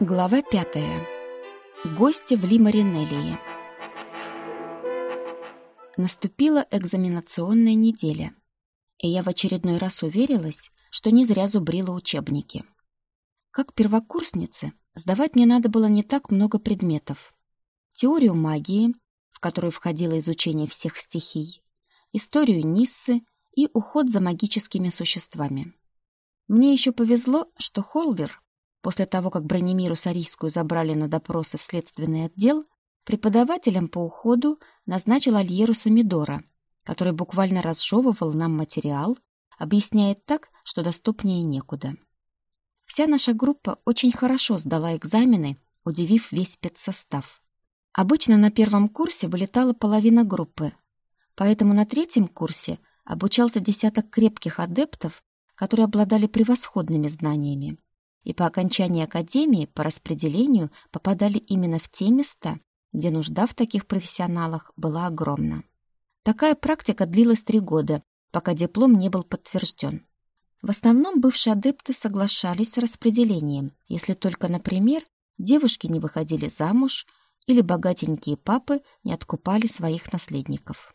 Глава пятая. Гости в Лимаринелии. Наступила экзаменационная неделя, и я в очередной раз уверилась, что не зря зубрила учебники. Как первокурснице сдавать мне надо было не так много предметов. Теорию магии, в которую входило изучение всех стихий, историю Ниссы и уход за магическими существами. Мне еще повезло, что Холвер После того, как Бронемиру Сарийскую забрали на допросы в следственный отдел, преподавателем по уходу назначил Альеру Самидора, который буквально разжевывал нам материал, объясняет так, что доступнее некуда. Вся наша группа очень хорошо сдала экзамены, удивив весь спецсостав. Обычно на первом курсе вылетала половина группы, поэтому на третьем курсе обучался десяток крепких адептов, которые обладали превосходными знаниями и по окончании академии по распределению попадали именно в те места, где нужда в таких профессионалах была огромна. Такая практика длилась три года, пока диплом не был подтвержден. В основном бывшие адепты соглашались с распределением, если только, например, девушки не выходили замуж или богатенькие папы не откупали своих наследников.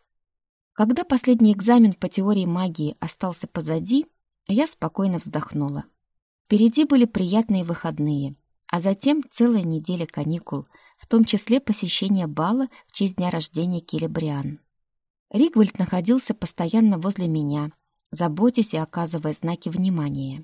Когда последний экзамен по теории магии остался позади, я спокойно вздохнула. Впереди были приятные выходные, а затем целая неделя каникул, в том числе посещение бала в честь дня рождения Келебриан. Ригвальд находился постоянно возле меня, заботясь и оказывая знаки внимания.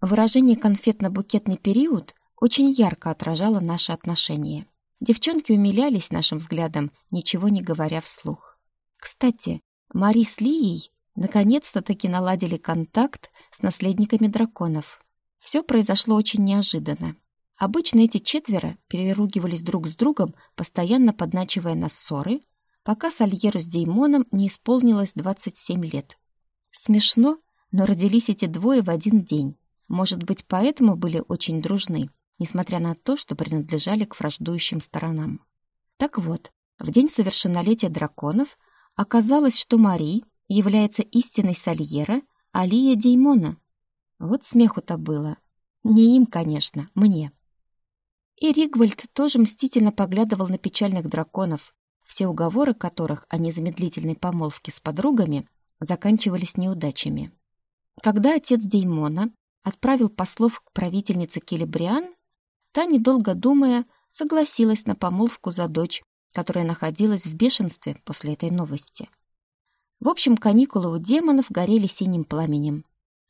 Выражение «конфетно-букетный период» очень ярко отражало наши отношения. Девчонки умилялись нашим взглядом, ничего не говоря вслух. Кстати, Мари с Лией наконец-то таки наладили контакт с наследниками драконов. Все произошло очень неожиданно. Обычно эти четверо переругивались друг с другом, постоянно подначивая на ссоры, пока Сальеру с Деймоном не исполнилось 27 лет. Смешно, но родились эти двое в один день. Может быть, поэтому были очень дружны, несмотря на то, что принадлежали к враждующим сторонам. Так вот, в день совершеннолетия драконов оказалось, что Мари является истинной Сальера, а Лия — Деймона. Вот смеху-то было. Не им, конечно, мне. И Ригвальд тоже мстительно поглядывал на печальных драконов, все уговоры которых о незамедлительной помолвке с подругами заканчивались неудачами. Когда отец Деймона отправил послов к правительнице Келебриан, та, недолго думая, согласилась на помолвку за дочь, которая находилась в бешенстве после этой новости. В общем, каникулы у демонов горели синим пламенем,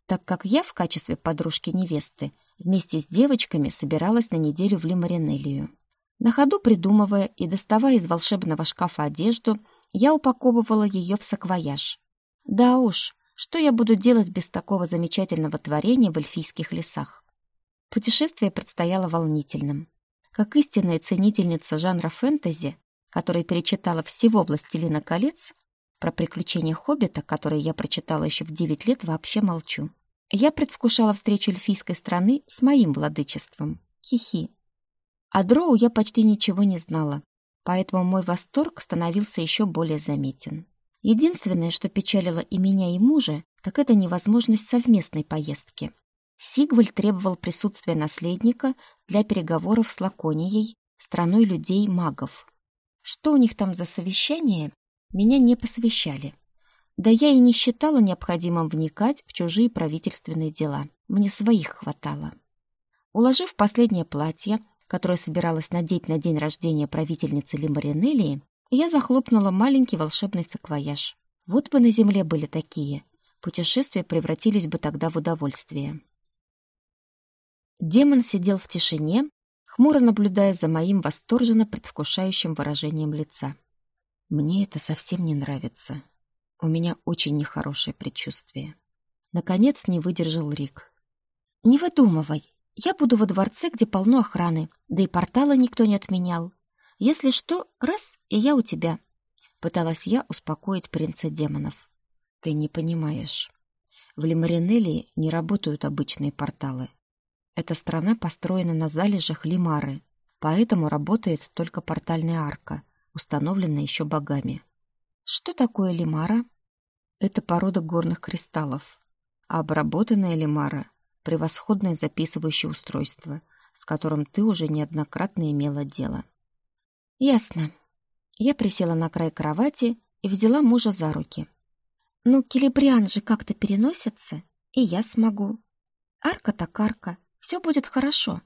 так как я в качестве подружки невесты вместе с девочками собиралась на неделю в Лимаринелию. На ходу придумывая и доставая из волшебного шкафа одежду, я упаковывала ее в саквояж. Да уж, что я буду делать без такого замечательного творения в эльфийских лесах? Путешествие предстояло волнительным. Как истинная ценительница жанра фэнтези, которая перечитала всего «Властелина колец», про приключения Хоббита, которые я прочитала еще в девять лет, вообще молчу. Я предвкушала встречу эльфийской страны с моим владычеством. Хихи. О Дроу я почти ничего не знала, поэтому мой восторг становился еще более заметен. Единственное, что печалило и меня, и мужа, так это невозможность совместной поездки. Сигваль требовал присутствия наследника для переговоров с Лаконией, страной людей-магов. Что у них там за совещание, меня не посвящали. Да я и не считала необходимым вникать в чужие правительственные дела. Мне своих хватало. Уложив последнее платье, которое собиралась надеть на день рождения правительницы Лимаринелии, я захлопнула маленький волшебный саквояж. Вот бы на земле были такие. Путешествия превратились бы тогда в удовольствие. Демон сидел в тишине, хмуро наблюдая за моим восторженно предвкушающим выражением лица. Мне это совсем не нравится. У меня очень нехорошее предчувствие. Наконец не выдержал Рик. «Не выдумывай. Я буду во дворце, где полно охраны, да и портала никто не отменял. Если что, раз, и я у тебя». Пыталась я успокоить принца демонов. «Ты не понимаешь. В Лимаринелии не работают обычные порталы. Эта страна построена на залежах Лимары, поэтому работает только портальная арка — установленная еще богами. Что такое лимара? Это порода горных кристаллов. А обработанная лимара — превосходное записывающее устройство. с которым ты уже неоднократно имела дело. Ясно. Я присела на край кровати и взяла мужа за руки. Ну, Келебриан же как-то переносится, и я смогу. Арка так арка, все будет хорошо.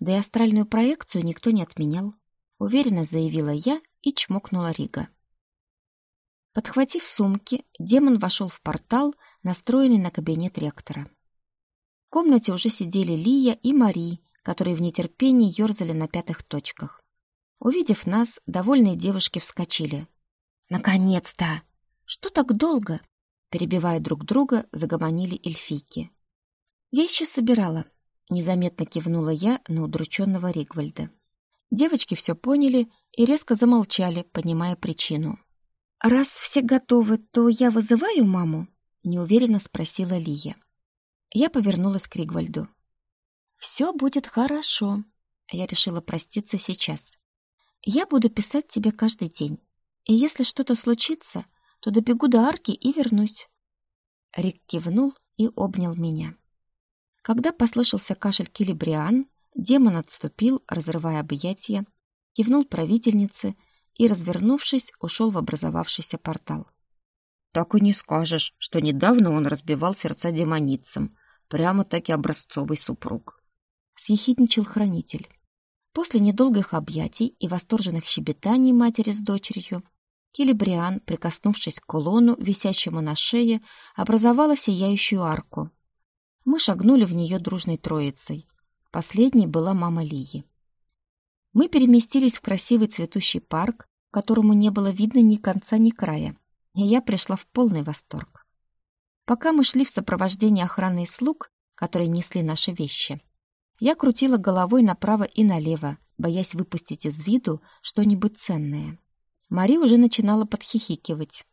Да и астральную проекцию никто не отменял. Уверенно заявила я и чмокнула Рига. Подхватив сумки, демон вошел в портал, настроенный на кабинет ректора. В комнате уже сидели Лия и Мари, которые в нетерпении ерзали на пятых точках. Увидев нас, довольные девушки вскочили. «Наконец-то! Что так долго?» Перебивая друг друга, загомонили эльфийки. «Вещи собирала», — незаметно кивнула я на удрученного Ригвальда. Девочки все поняли и резко замолчали, понимая причину. «Раз все готовы, то я вызываю маму?» — неуверенно спросила Лия. Я повернулась к Ригвальду. «Все будет хорошо», — я решила проститься сейчас. «Я буду писать тебе каждый день, и если что-то случится, то добегу до арки и вернусь». Рик кивнул и обнял меня. Когда послышался кашель Килибриан, демон отступил, разрывая объятия, кивнул правительнице — и, развернувшись, ушел в образовавшийся портал. «Так и не скажешь, что недавно он разбивал сердца демоницам. Прямо-таки образцовый супруг», — съехидничал хранитель. После недолгих объятий и восторженных щебетаний матери с дочерью, Килибриан, прикоснувшись к кулону, висящему на шее, образовала сияющую арку. Мы шагнули в нее дружной троицей. Последней была мама Лии. Мы переместились в красивый цветущий парк, которому не было видно ни конца, ни края, и я пришла в полный восторг. Пока мы шли в сопровождении охраны и слуг, которые несли наши вещи, я крутила головой направо и налево, боясь выпустить из виду что-нибудь ценное. Мари уже начинала подхихикивать.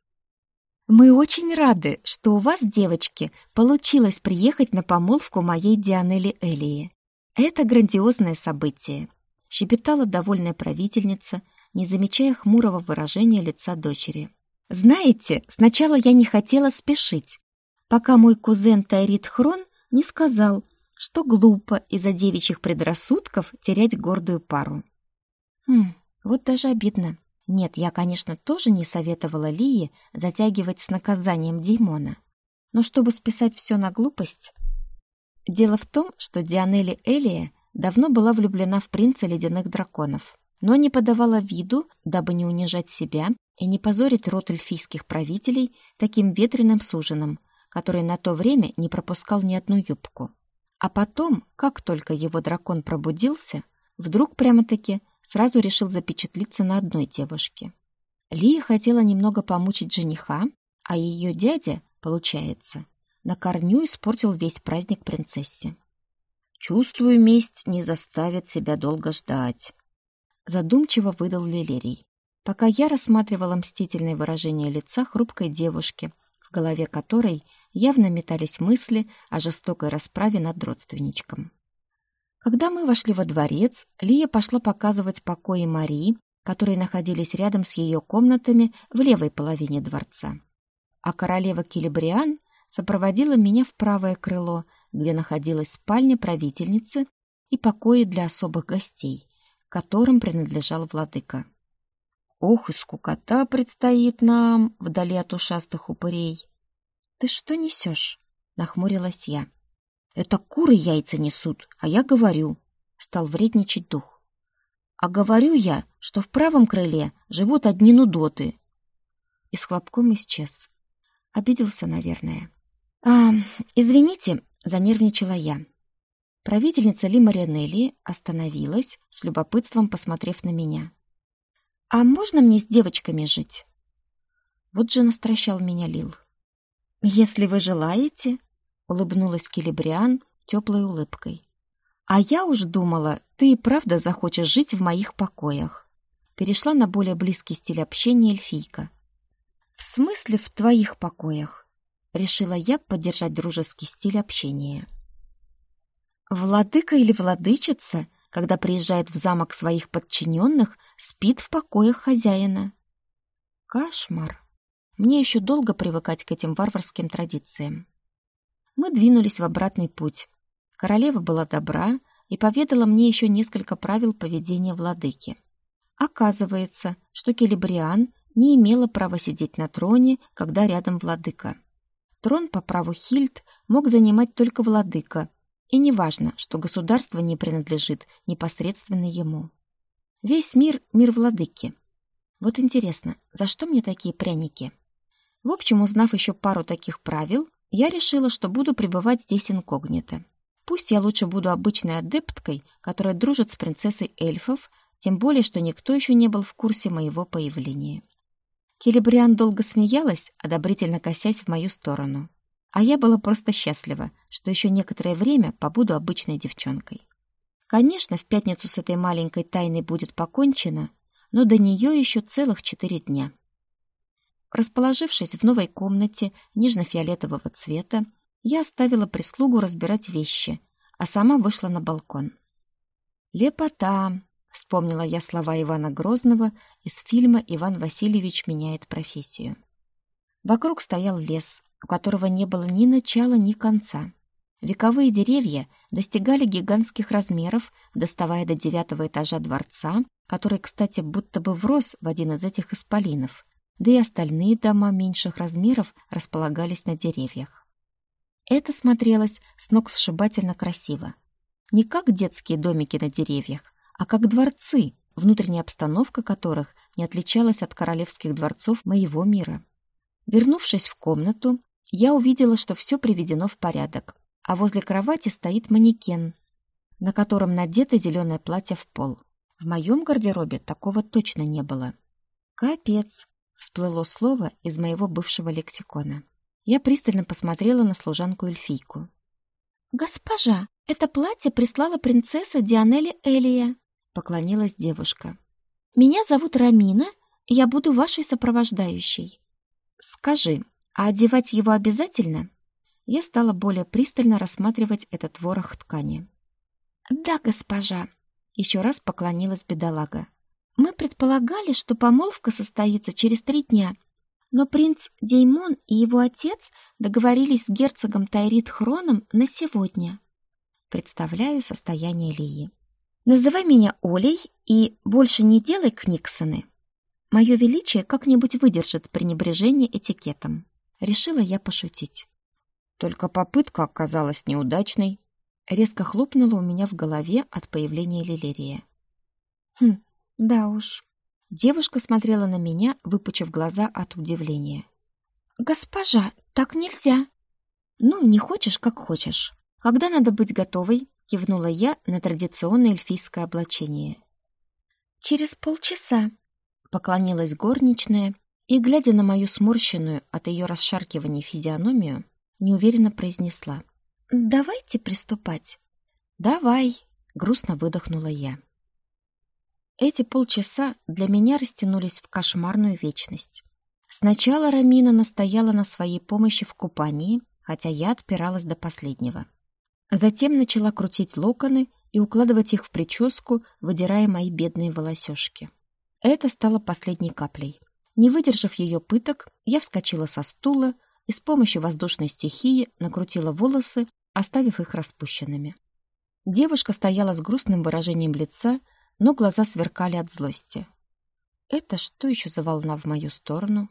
«Мы очень рады, что у вас, девочки, получилось приехать на помолвку моей Дианели Элии. Это грандиозное событие», — щебетала довольная правительница, не замечая хмурого выражения лица дочери. «Знаете, сначала я не хотела спешить, пока мой кузен Тайрит Хрон не сказал, что глупо из-за девичьих предрассудков терять гордую пару. Хм, вот даже обидно. Нет, я, конечно, тоже не советовала Лии затягивать с наказанием Деймона. Но чтобы списать все на глупость... Дело в том, что Дианели Элия давно была влюблена в принца ледяных драконов но не подавала виду, дабы не унижать себя и не позорить род эльфийских правителей таким ветреным суженым, который на то время не пропускал ни одну юбку. А потом, как только его дракон пробудился, вдруг прямо-таки сразу решил запечатлиться на одной девушке. Лия хотела немного помучить жениха, а ее дядя, получается, на корню испортил весь праздник принцессе. «Чувствую, месть не заставит себя долго ждать», задумчиво выдал Лилерий, пока я рассматривала мстительное выражение лица хрупкой девушки, в голове которой явно метались мысли о жестокой расправе над родственничком. Когда мы вошли во дворец, Лия пошла показывать покои Марии, которые находились рядом с ее комнатами в левой половине дворца. А королева Килибриан сопроводила меня в правое крыло, где находилась спальня правительницы и покои для особых гостей, которым принадлежал владыка. «Ох, и скукота предстоит нам вдали от ушастых упырей!» «Ты что несешь?» — нахмурилась я. «Это куры яйца несут, а я говорю», — стал вредничать дух. «А говорю я, что в правом крыле живут одни нудоты». И с хлопком исчез. Обиделся, наверное. «А, извините», — занервничала я. Правительница Ли Маринелли остановилась, с любопытством посмотрев на меня. «А можно мне с девочками жить?» Вот же настращал меня Лил. «Если вы желаете», — улыбнулась Келебриан теплой улыбкой. «А я уж думала, ты и правда захочешь жить в моих покоях». Перешла на более близкий стиль общения эльфийка. «В смысле в твоих покоях?» Решила я поддержать дружеский стиль общения. Владыка или владычица, когда приезжает в замок своих подчиненных, спит в покоях хозяина. Кошмар. Мне еще долго привыкать к этим варварским традициям. Мы двинулись в обратный путь. Королева была добра, и поведала мне еще несколько правил поведения владыки. Оказывается, что Келебриан не имела права сидеть на троне, когда рядом владыка. Трон по праву Хильд мог занимать только владыка, и неважно, что государство не принадлежит непосредственно ему. Весь мир — мир владыки. Вот интересно, за что мне такие пряники? В общем, узнав еще пару таких правил, я решила, что буду пребывать здесь инкогнито. Пусть я лучше буду обычной адепткой, которая дружит с принцессой эльфов, тем более, что никто еще не был в курсе моего появления. Келебриан долго смеялась, одобрительно косясь в мою сторону. А я была просто счастлива, что еще некоторое время побуду обычной девчонкой. Конечно, в пятницу с этой маленькой тайной будет покончено, но до нее еще целых четыре дня. Расположившись в новой комнате нежно-фиолетового цвета, я оставила прислугу разбирать вещи, а сама вышла на балкон. «Лепота!» — вспомнила я слова Ивана Грозного из фильма «Иван Васильевич меняет профессию». Вокруг стоял лес, у которого не было ни начала, ни конца. Вековые деревья достигали гигантских размеров, доставая до девятого этажа дворца, который, кстати, будто бы врос в один из этих исполинов, да и остальные дома меньших размеров располагались на деревьях. Это смотрелось с ног сшибательно красиво. Не как детские домики на деревьях, а как дворцы, внутренняя обстановка которых не отличалась от королевских дворцов моего мира. Вернувшись в комнату, я увидела, что все приведено в порядок, а возле кровати стоит манекен, на котором надето зеленое платье в пол. В моем гардеробе такого точно не было. Капец, всплыло слово из моего бывшего лексикона. Я пристально посмотрела на служанку-эльфийку. «Госпожа, это платье прислала принцесса Дианелли Элия», — поклонилась девушка. «Меня зовут Рамина, я буду вашей сопровождающей». «Скажи, а одевать его обязательно?» Я стала более пристально рассматривать этот ворох ткани. «Да, госпожа», — еще раз поклонилась бедолага. Мы предполагали, что помолвка состоится через три дня, но принц Деймон и его отец договорились с герцогом Тайрит Хроном на сегодня. Представляю состояние Лии. Называй меня Олей и больше не делай книксоны. Мое величие как-нибудь выдержит пренебрежение этикетом. Решила я пошутить. Только попытка оказалась неудачной. Резко хлопнула у меня в голове от появления Лилерия. Хм, да уж. Девушка смотрела на меня, выпучив глаза от удивления. «Госпожа, так нельзя!» «Ну, не хочешь, как хочешь. Когда надо быть готовой?» — кивнула я на традиционное эльфийское облачение. «Через полчаса», — поклонилась горничная и, глядя на мою сморщенную от ее расшаркивания физиономию, неуверенно произнесла. «Давайте приступать». «Давай», — грустно выдохнула я. Эти полчаса для меня растянулись в кошмарную вечность. Сначала Рамина настояла на своей помощи в купании, хотя я отпиралась до последнего. Затем начала крутить локоны и укладывать их в прическу, выдирая мои бедные волосёшки. Это стало последней каплей. Не выдержав ее пыток, я вскочила со стула и с помощью воздушной стихии накрутила волосы, оставив их распущенными. Девушка стояла с грустным выражением лица, но глаза сверкали от злости. Это что еще за волна в мою сторону?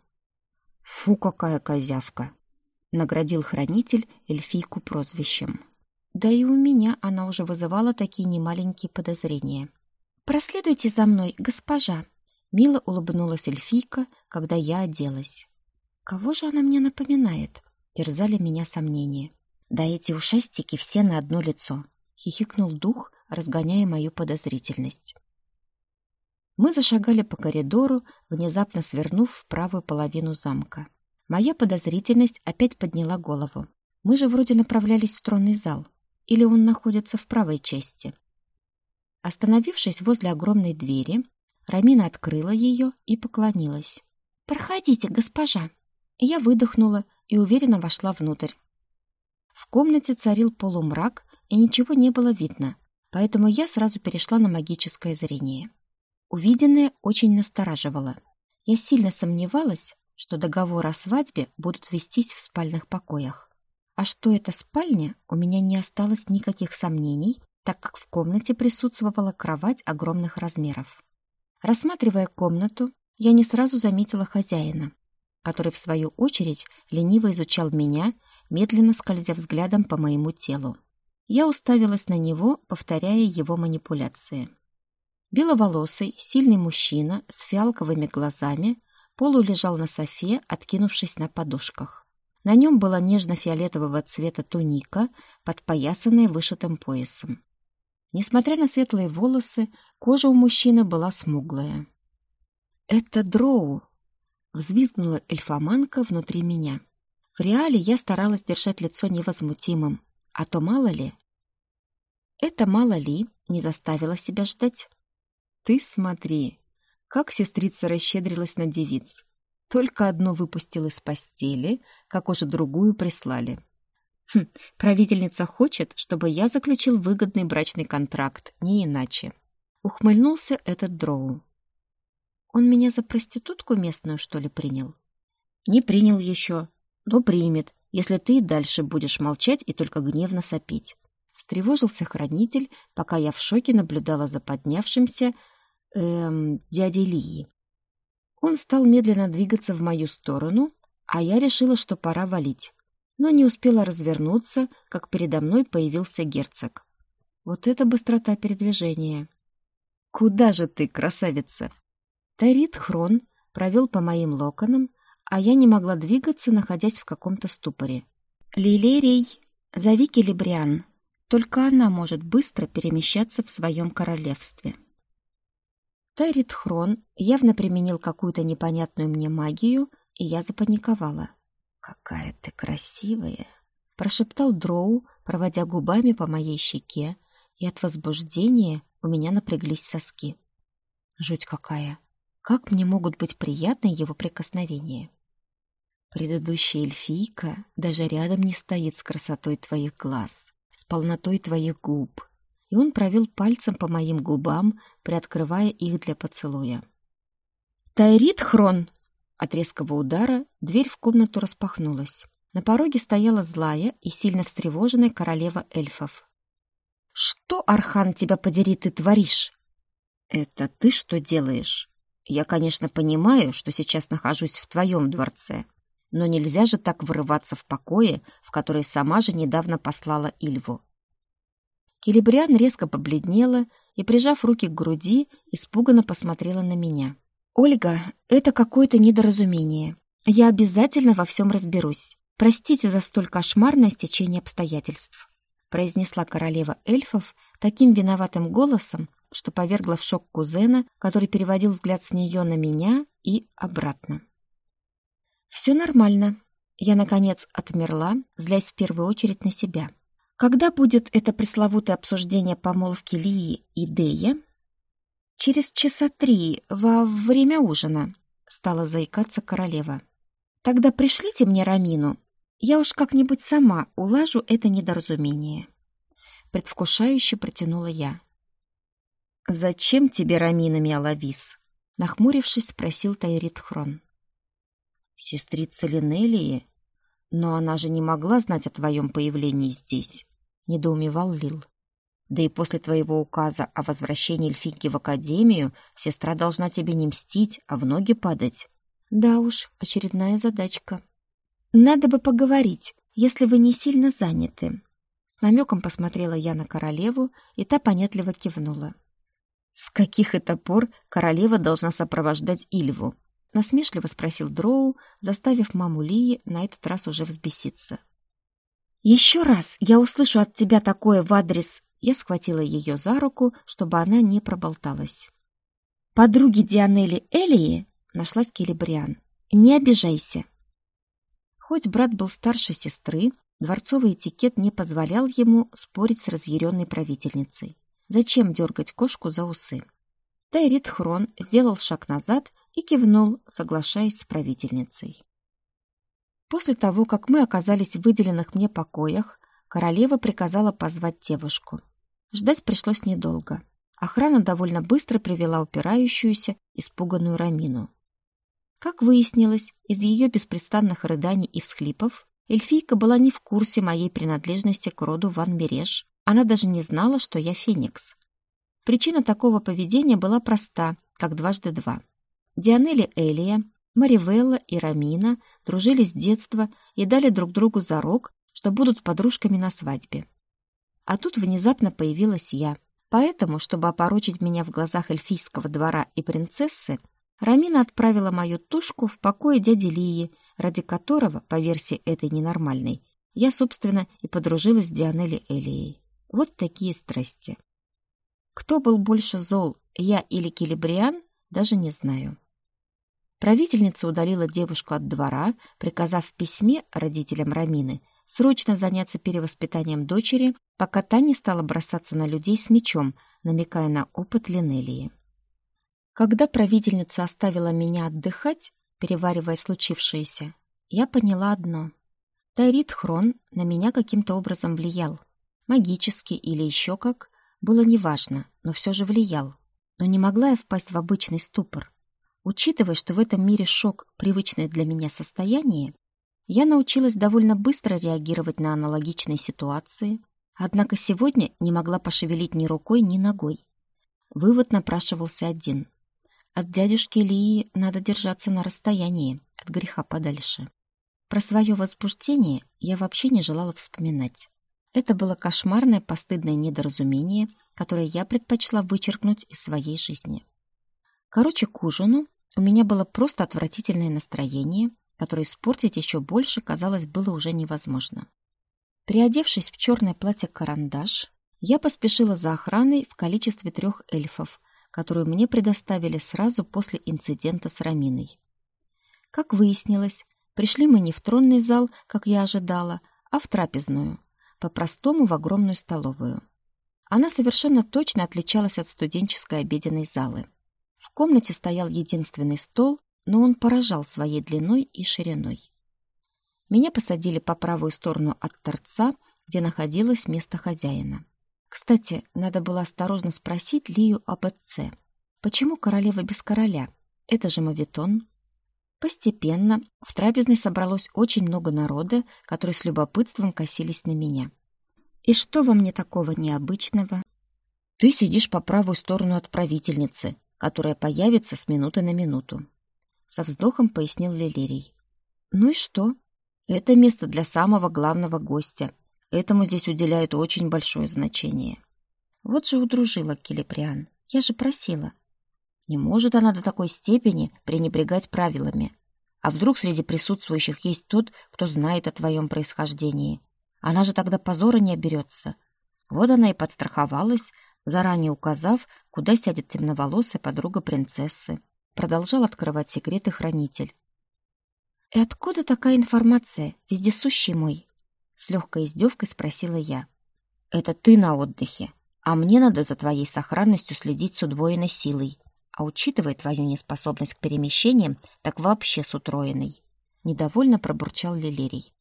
Фу, какая козявка! Наградил хранитель эльфийку прозвищем. Да и у меня она уже вызывала такие немаленькие подозрения. «Проследуйте за мной, госпожа!» Мило улыбнулась эльфийка, когда я оделась. «Кого же она мне напоминает?» Терзали меня сомнения. «Да эти ушастики все на одно лицо!» Хихикнул дух, разгоняя мою подозрительность. Мы зашагали по коридору, внезапно свернув в правую половину замка. Моя подозрительность опять подняла голову. Мы же вроде направлялись в тронный зал. Или он находится в правой части? Остановившись возле огромной двери, Рамина открыла ее и поклонилась. «Проходите, госпожа!» Я выдохнула и уверенно вошла внутрь. В комнате царил полумрак, и ничего не было видно, поэтому я сразу перешла на магическое зрение. Увиденное очень настораживало. Я сильно сомневалась, что договор о свадьбе будут вестись в спальных покоях. А что это спальня, у меня не осталось никаких сомнений, так как в комнате присутствовала кровать огромных размеров. Рассматривая комнату, я не сразу заметила хозяина, который, в свою очередь, лениво изучал меня, медленно скользя взглядом по моему телу. Я уставилась на него, повторяя его манипуляции. Беловолосый, сильный мужчина с фиалковыми глазами полу лежал на софе, откинувшись на подушках. На нем была нежно-фиолетового цвета туника, подпоясанная вышитым поясом. Несмотря на светлые волосы, кожа у мужчины была смуглая. «Это дроу!» — взвизгнула эльфоманка внутри меня. В реале я старалась держать лицо невозмутимым, а то мало ли. Это мало ли не заставило себя ждать. «Ты смотри, как сестрица расщедрилась на девиц. Только одну выпустил из постели, как уже другую прислали. Хм, правительница хочет, чтобы я заключил выгодный брачный контракт, не иначе. Ухмыльнулся этот дроу. Он меня за проститутку местную, что ли, принял? Не принял еще, но примет, если ты и дальше будешь молчать и только гневно сопеть. Встревожился хранитель, пока я в шоке наблюдала за поднявшимся, эм, дядей Лии. Он стал медленно двигаться в мою сторону, а я решила, что пора валить. Но не успела развернуться, как передо мной появился герцог. Вот это быстрота передвижения. «Куда же ты, красавица?» Тарит Хрон провел по моим локонам, а я не могла двигаться, находясь в каком-то ступоре. «Лилерий, зови Келебриан. Только она может быстро перемещаться в своем королевстве». Тайрит Хрон явно применил какую-то непонятную мне магию, и я запаниковала. «Какая ты красивая!» — прошептал Дроу, проводя губами по моей щеке, и от возбуждения у меня напряглись соски. Жуть какая! Как мне могут быть приятны его прикосновения? Предыдущая эльфийка даже рядом не стоит с красотой твоих глаз, с полнотой твоих губ, и он провел пальцем по моим губам, приоткрывая их для поцелуя. «Тайрит Хрон!» От резкого удара дверь в комнату распахнулась. На пороге стояла злая и сильно встревоженная королева эльфов. «Что, Архан, тебя подери, ты творишь?» «Это ты что делаешь? Я, конечно, понимаю, что сейчас нахожусь в твоем дворце, но нельзя же так вырываться в покое, в который сама же недавно послала Ильву. Келебриан резко побледнела и, прижав руки к груди, испуганно посмотрела на меня. «Ольга, это какое-то недоразумение. Я обязательно во всем разберусь. Простите за столь кошмарное стечение обстоятельств», произнесла королева эльфов таким виноватым голосом, что повергла в шок кузена, который переводил взгляд с нее на меня и обратно. «Все нормально». Я, наконец, отмерла, злясь в первую очередь на себя. Когда будет это пресловутое обсуждение помолвки Лии и Дея? Через часа три, во время ужина, стала заикаться королева. Тогда пришлите мне Рамину. Я уж как-нибудь сама улажу это недоразумение. Предвкушающе протянула я. «Зачем тебе Рамина, Миалавис?» Нахмурившись, спросил Тайрит Хрон. «Сестрица Линелии? Но она же не могла знать о твоем появлении здесь недоумевал Лил. Да и после твоего указа о возвращении эльфийки в академию сестра должна тебе не мстить, а в ноги падать. Да уж, очередная задачка. Надо бы поговорить, если вы не сильно заняты. С намеком посмотрела я на королеву, и та понятливо кивнула. С каких это пор королева должна сопровождать Ильву? Насмешливо спросил Дроу, заставив маму Лии на этот раз уже взбеситься. «Еще раз я услышу от тебя такое в адрес...» Я схватила ее за руку, чтобы она не проболталась. «Подруги Дианели Элии?» — нашлась Келебриан. «Не обижайся». Хоть брат был старше сестры, дворцовый этикет не позволял ему спорить с разъяренной правительницей. Зачем дергать кошку за усы? Тайрит Хрон сделал шаг назад и кивнул, соглашаясь с правительницей. После того, как мы оказались в выделенных мне покоях, королева приказала позвать девушку. Ждать пришлось недолго. Охрана довольно быстро привела упирающуюся, испуганную Рамину. Как выяснилось, из ее беспрестанных рыданий и всхлипов эльфийка была не в курсе моей принадлежности к роду Ван Береш Она даже не знала, что я Феникс. Причина такого поведения была проста, как дважды два. Дианелли Элия, Маривелла и Рамина дружили с детства и дали друг другу зарок, что будут подружками на свадьбе. А тут внезапно появилась я. Поэтому, чтобы опорочить меня в глазах эльфийского двора и принцессы, Рамина отправила мою тушку в покое дяди Лии, ради которого, по версии этой ненормальной, я, собственно, и подружилась с Дианелли Элией. Вот такие страсти. Кто был больше зол, я или Килибриан, даже не знаю. Правительница удалила девушку от двора, приказав в письме родителям Рамины срочно заняться перевоспитанием дочери, пока та не стала бросаться на людей с мечом, намекая на опыт Линелии. Когда правительница оставила меня отдыхать, переваривая случившееся, я поняла одно. Тайрит Хрон на меня каким-то образом влиял. Магически или еще как, было неважно, но все же влиял. Но не могла я впасть в обычный ступор. Учитывая, что в этом мире шок — привычное для меня состояние, я научилась довольно быстро реагировать на аналогичные ситуации, однако сегодня не могла пошевелить ни рукой, ни ногой. Вывод напрашивался один. От дядюшки Лии надо держаться на расстоянии, от греха подальше. Про свое возбуждение я вообще не желала вспоминать. Это было кошмарное постыдное недоразумение, которое я предпочла вычеркнуть из своей жизни. Короче, к ужину у меня было просто отвратительное настроение, которое испортить еще больше, казалось, было уже невозможно. Приодевшись в черное платье-карандаш, я поспешила за охраной в количестве трех эльфов, которую мне предоставили сразу после инцидента с Раминой. Как выяснилось, пришли мы не в тронный зал, как я ожидала, а в трапезную, по-простому в огромную столовую. Она совершенно точно отличалась от студенческой обеденной залы. Комнате стоял единственный стол, но он поражал своей длиной и шириной. Меня посадили по правую сторону от торца, где находилось место хозяина. Кстати, надо было осторожно спросить Лию об отце. Почему королева без короля? Это же мавитон. Постепенно в трапезной собралось очень много народа, которые с любопытством косились на меня. И что во мне такого необычного? Ты сидишь по правую сторону от правительницы, которая появится с минуты на минуту. Со вздохом пояснил Лилерий. Ну и что? Это место для самого главного гостя. Этому здесь уделяют очень большое значение. Вот же удружила Килиприан. Я же просила. Не может она до такой степени пренебрегать правилами. А вдруг среди присутствующих есть тот, кто знает о твоем происхождении? Она же тогда позора не оберется. Вот она и подстраховалась, заранее указав, куда сядет темноволосая подруга принцессы. Продолжал открывать секреты хранитель. «И откуда такая информация, вездесущий мой?» С легкой издевкой спросила я. «Это ты на отдыхе, а мне надо за твоей сохранностью следить с удвоенной силой, а учитывая твою неспособность к перемещениям, так вообще с утроенной». Недовольно пробурчал Лилерий.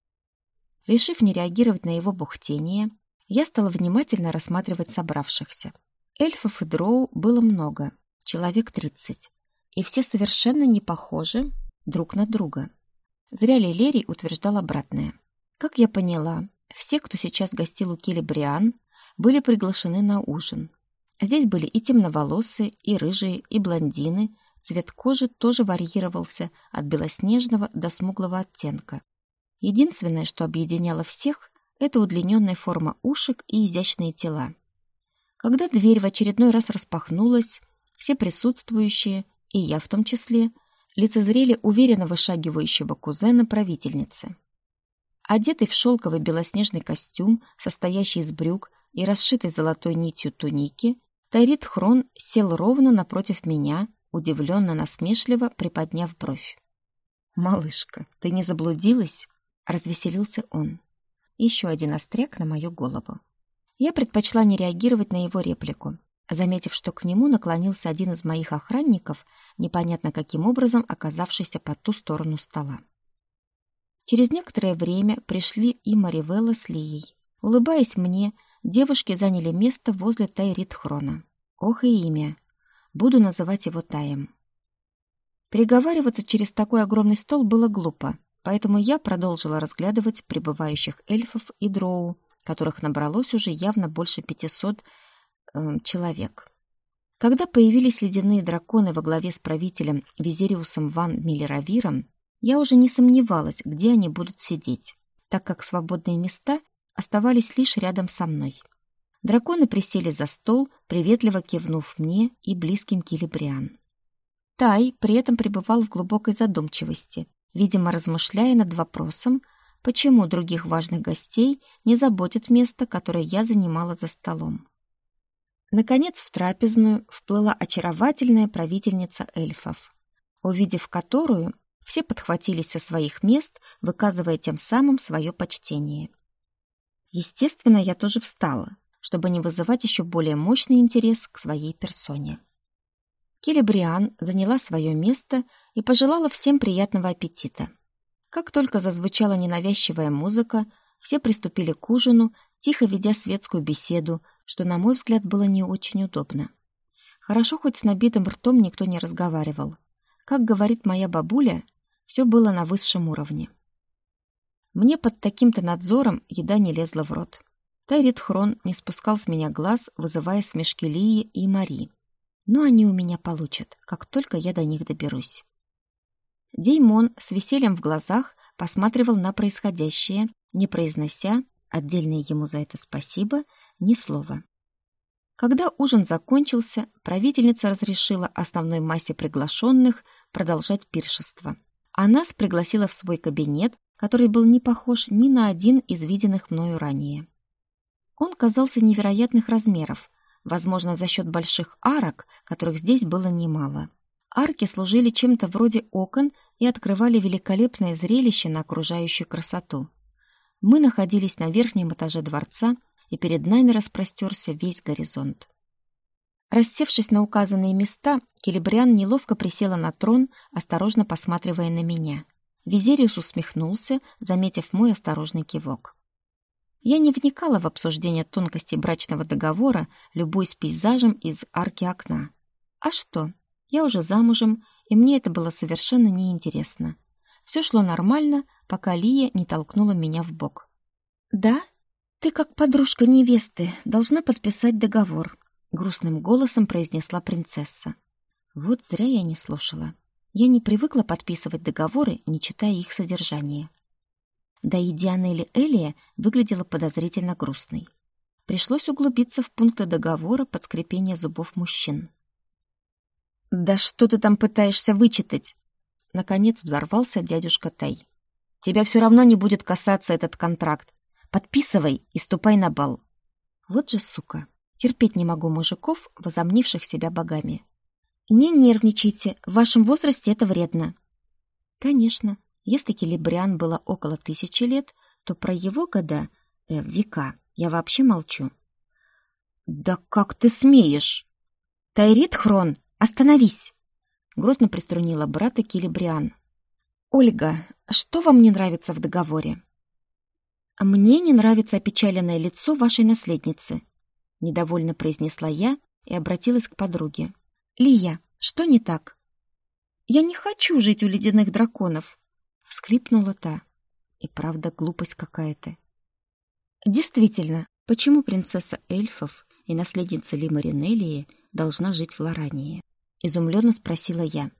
Решив не реагировать на его бухтение, я стала внимательно рассматривать собравшихся. Эльфов и дроу было много, человек тридцать, и все совершенно не похожи друг на друга. Зря Лилерий утверждал обратное. Как я поняла, все, кто сейчас гостил у Кили Бриан, были приглашены на ужин. Здесь были и темноволосые, и рыжие, и блондины. Цвет кожи тоже варьировался от белоснежного до смуглого оттенка. Единственное, что объединяло всех, это удлиненная форма ушек и изящные тела. Когда дверь в очередной раз распахнулась, все присутствующие, и я в том числе, лицезрели уверенно вышагивающего кузена правительницы. Одетый в шелковый белоснежный костюм, состоящий из брюк и расшитой золотой нитью туники, Тайрит Хрон сел ровно напротив меня, удивленно насмешливо приподняв бровь. «Малышка, ты не заблудилась?» — развеселился он. Еще один остряк на мою голову. Я предпочла не реагировать на его реплику, заметив, что к нему наклонился один из моих охранников, непонятно каким образом оказавшийся по ту сторону стола. Через некоторое время пришли и Маривелла с Лией. Улыбаясь мне, девушки заняли место возле Тайрит Хрона. Ох и имя. Буду называть его Таем. Переговариваться через такой огромный стол было глупо, поэтому я продолжила разглядывать прибывающих эльфов и дроу, которых набралось уже явно больше 500 э, человек. Когда появились ледяные драконы во главе с правителем Визериусом ван Миллеравиром, я уже не сомневалась, где они будут сидеть, так как свободные места оставались лишь рядом со мной. Драконы присели за стол, приветливо кивнув мне и близким Килибриан. Тай при этом пребывал в глубокой задумчивости, видимо, размышляя над вопросом, почему других важных гостей не заботит место, которое я занимала за столом. Наконец в трапезную вплыла очаровательная правительница эльфов, увидев которую, все подхватились со своих мест, выказывая тем самым свое почтение. Естественно, я тоже встала, чтобы не вызывать еще более мощный интерес к своей персоне. Келебриан заняла свое место и пожелала всем приятного аппетита. Как только зазвучала ненавязчивая музыка, все приступили к ужину, тихо ведя светскую беседу, что, на мой взгляд, было не очень удобно. Хорошо, хоть с набитым ртом никто не разговаривал. Как говорит моя бабуля, все было на высшем уровне. Мне под таким-то надзором еда не лезла в рот. Тайрит Хрон не спускал с меня глаз, вызывая смешки Лии и Мари. Но они у меня получат, как только я до них доберусь. Деймон с весельем в глазах посматривал на происходящее, не произнося, отдельное ему за это спасибо, ни слова. Когда ужин закончился, правительница разрешила основной массе приглашенных продолжать пиршество. А нас пригласила в свой кабинет, который был не похож ни на один из виденных мною ранее. Он казался невероятных размеров, возможно, за счет больших арок, которых здесь было немало. Арки служили чем-то вроде окон и открывали великолепное зрелище на окружающую красоту. Мы находились на верхнем этаже дворца, и перед нами распростерся весь горизонт. Рассевшись на указанные места, Келебриан неловко присела на трон, осторожно посматривая на меня. Визериус усмехнулся, заметив мой осторожный кивок. Я не вникала в обсуждение тонкостей брачного договора, любуясь пейзажем из арки окна. А что? Я уже замужем, и мне это было совершенно неинтересно. Все шло нормально, пока Лия не толкнула меня в бок. «Да? Ты, как подружка невесты, должна подписать договор», — грустным голосом произнесла принцесса. Вот зря я не слушала. Я не привыкла подписывать договоры, не читая их содержание. Да и Дианелли Элия выглядела подозрительно грустной. Пришлось углубиться в пункты договора под скрипение зубов мужчин. «Да что ты там пытаешься вычитать?» Наконец взорвался дядюшка Тай. «Тебя все равно не будет касаться этот контракт. Подписывай и ступай на бал». Вот же сука. Терпеть не могу мужиков, возомнивших себя богами. «Не нервничайте, в вашем возрасте это вредно». «Конечно, если Келебриан было около тысячи лет, то про его года, э, века, я вообще молчу. «Да как ты смеешь?» «Тайрит Хрон, остановись!» Грозно приструнила брата Келебриан. «Ольга, что вам не нравится в договоре?» «А мне не нравится опечаленное лицо вашей наследницы», недовольно произнесла я и обратилась к подруге. «Лия, что не так?» «Я не хочу жить у ледяных драконов», Всхлипнула та. И правда глупость какая-то. Действительно, почему принцесса эльфов и наследница Лимаринелии должна жить в Лорании? Изумленно спросила я.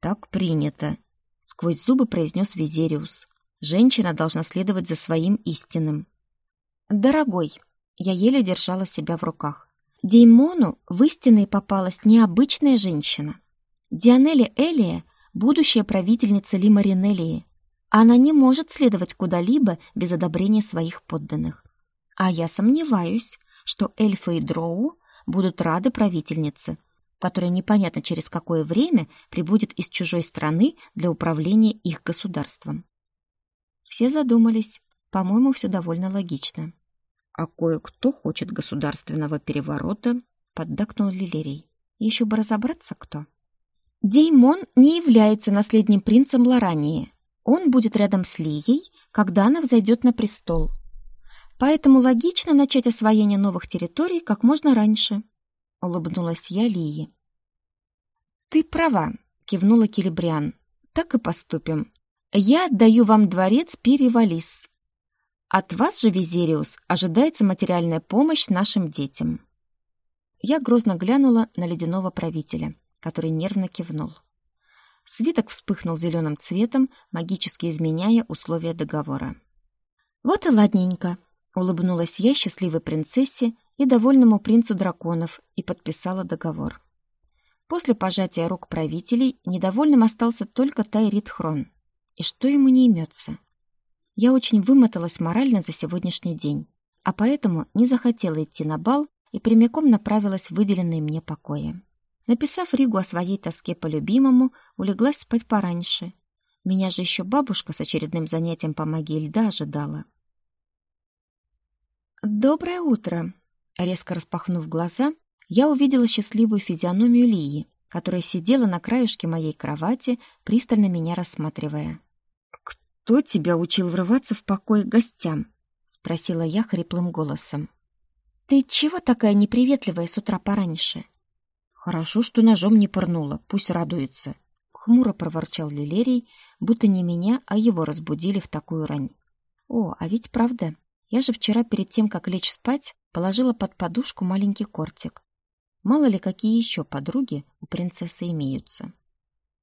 Так принято. Сквозь зубы произнес Визериус. Женщина должна следовать за своим истинным. Дорогой, я еле держала себя в руках. Деймону в истинной попалась необычная женщина. Дианелли Элия будущая правительница Лимаринелии. Она не может следовать куда-либо без одобрения своих подданных. А я сомневаюсь, что эльфы и дроу будут рады правительнице, которая непонятно через какое время прибудет из чужой страны для управления их государством. Все задумались. По-моему, все довольно логично. А кое-кто хочет государственного переворота, поддакнул Лилерий. Еще бы разобраться, кто. Деймон не является наследным принцем Лорании. Он будет рядом с Лией, когда она взойдет на престол. Поэтому логично начать освоение новых территорий как можно раньше. Улыбнулась я Лии. «Ты права», — кивнула Килибриан. «Так и поступим. Я отдаю вам дворец Перевалис». От вас же, Визериус, ожидается материальная помощь нашим детям. Я грозно глянула на ледяного правителя, который нервно кивнул. Свиток вспыхнул зеленым цветом, магически изменяя условия договора. «Вот и ладненько», — улыбнулась я счастливой принцессе и довольному принцу драконов и подписала договор. После пожатия рук правителей недовольным остался только Тайрит Хрон. И что ему не имется? Я очень вымоталась морально за сегодняшний день, а поэтому не захотела идти на бал и прямиком направилась в выделенные мне покои. Написав Ригу о своей тоске по любимому, улеглась спать пораньше. Меня же еще бабушка с очередным занятием по магии льда ожидала. «Доброе утро!» Резко распахнув глаза, я увидела счастливую физиономию Лии, которая сидела на краешке моей кровати, пристально меня рассматривая. «Кто тебя учил врываться в покой гостям?» — спросила я хриплым голосом. «Ты чего такая неприветливая с утра пораньше?» «Хорошо, что ножом не пырнула, пусть радуется», — хмуро проворчал Лилерий, будто не меня, а его разбудили в такую рань. «О, а ведь правда, я же вчера перед тем, как лечь спать, положила под подушку маленький кортик. Мало ли, какие еще подруги у принцессы имеются.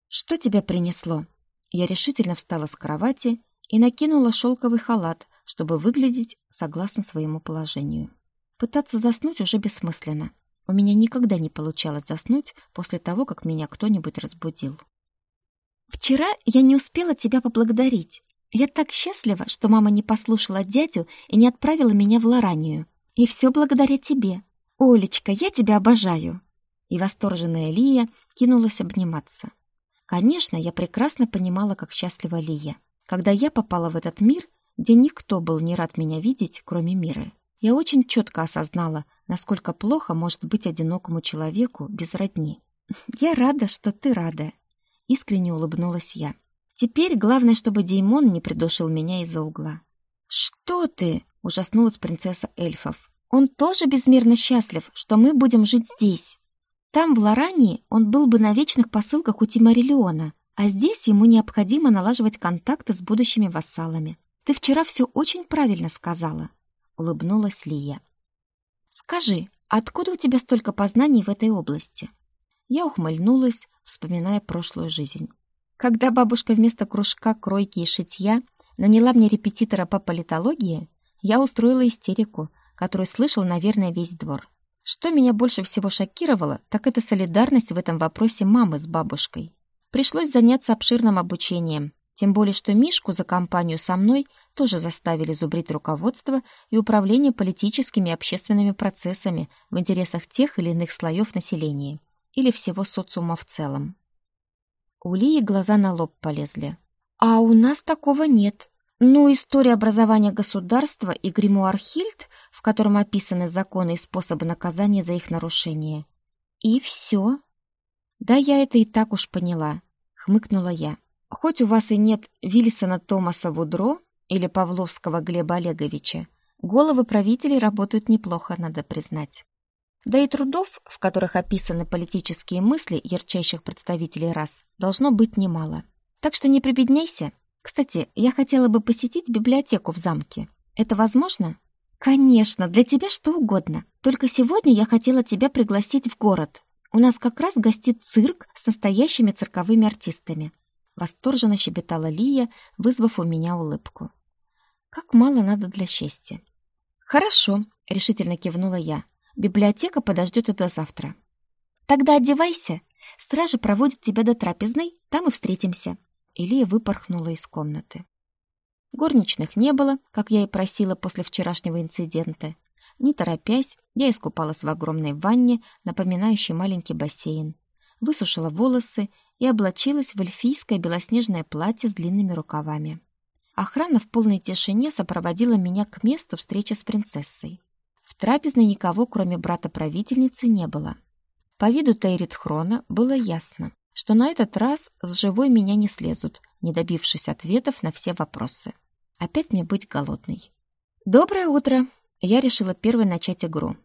«Что тебя принесло?» Я решительно встала с кровати и накинула шелковый халат, чтобы выглядеть согласно своему положению. Пытаться заснуть уже бессмысленно. У меня никогда не получалось заснуть после того, как меня кто-нибудь разбудил. «Вчера я не успела тебя поблагодарить. Я так счастлива, что мама не послушала дядю и не отправила меня в Лоранию. И все благодаря тебе. Олечка, я тебя обожаю!» И восторженная Лия кинулась обниматься. Конечно, я прекрасно понимала, как счастлива Лия. Когда я попала в этот мир, где никто был не рад меня видеть, кроме Миры, я очень четко осознала, насколько плохо может быть одинокому человеку без родни. «Я рада, что ты рада», — искренне улыбнулась я. «Теперь главное, чтобы Деймон не придушил меня из-за угла». «Что ты?» — ужаснулась принцесса эльфов. «Он тоже безмерно счастлив, что мы будем жить здесь». Там, в Лорании, он был бы на вечных посылках у Тимариллиона, а здесь ему необходимо налаживать контакты с будущими вассалами. Ты вчера все очень правильно сказала, — улыбнулась Лия. Скажи, откуда у тебя столько познаний в этой области? Я ухмыльнулась, вспоминая прошлую жизнь. Когда бабушка вместо кружка кройки и шитья наняла мне репетитора по политологии, я устроила истерику, которую слышал, наверное, весь двор. Что меня больше всего шокировало, так это солидарность в этом вопросе мамы с бабушкой. Пришлось заняться обширным обучением, тем более что Мишку за компанию со мной тоже заставили зубрить руководство и управление политическими и общественными процессами в интересах тех или иных слоев населения или всего социума в целом. У Лии глаза на лоб полезли. «А у нас такого нет», ну, история образования государства и гримуар Хильд, в котором описаны законы и способы наказания за их нарушение. И все. Да я это и так уж поняла, хмыкнула я. Хоть у вас и нет Вильсона Томаса Вудро или Павловского Глеба Олеговича, головы правителей работают неплохо, надо признать. Да и трудов, в которых описаны политические мысли ярчайших представителей рас, должно быть немало. Так что не прибедняйся, кстати, я хотела бы посетить библиотеку в замке. Это возможно? Конечно, для тебя что угодно. Только сегодня я хотела тебя пригласить в город. У нас как раз гостит цирк с настоящими цирковыми артистами. Восторженно щебетала Лия, вызвав у меня улыбку. Как мало надо для счастья. Хорошо, решительно кивнула я. Библиотека подождет до завтра. Тогда одевайся. Стражи проводят тебя до трапезной, там и встретимся. Илья выпорхнула из комнаты. Горничных не было, как я и просила после вчерашнего инцидента. Не торопясь, я искупалась в огромной ванне, напоминающей маленький бассейн, высушила волосы и облачилась в эльфийское белоснежное платье с длинными рукавами. Охрана в полной тишине сопроводила меня к месту встречи с принцессой. В трапезной никого, кроме брата правительницы, не было. По виду Тейрит Хрона было ясно что на этот раз с живой меня не слезут, не добившись ответов на все вопросы. Опять мне быть голодной. «Доброе утро!» Я решила первой начать игру.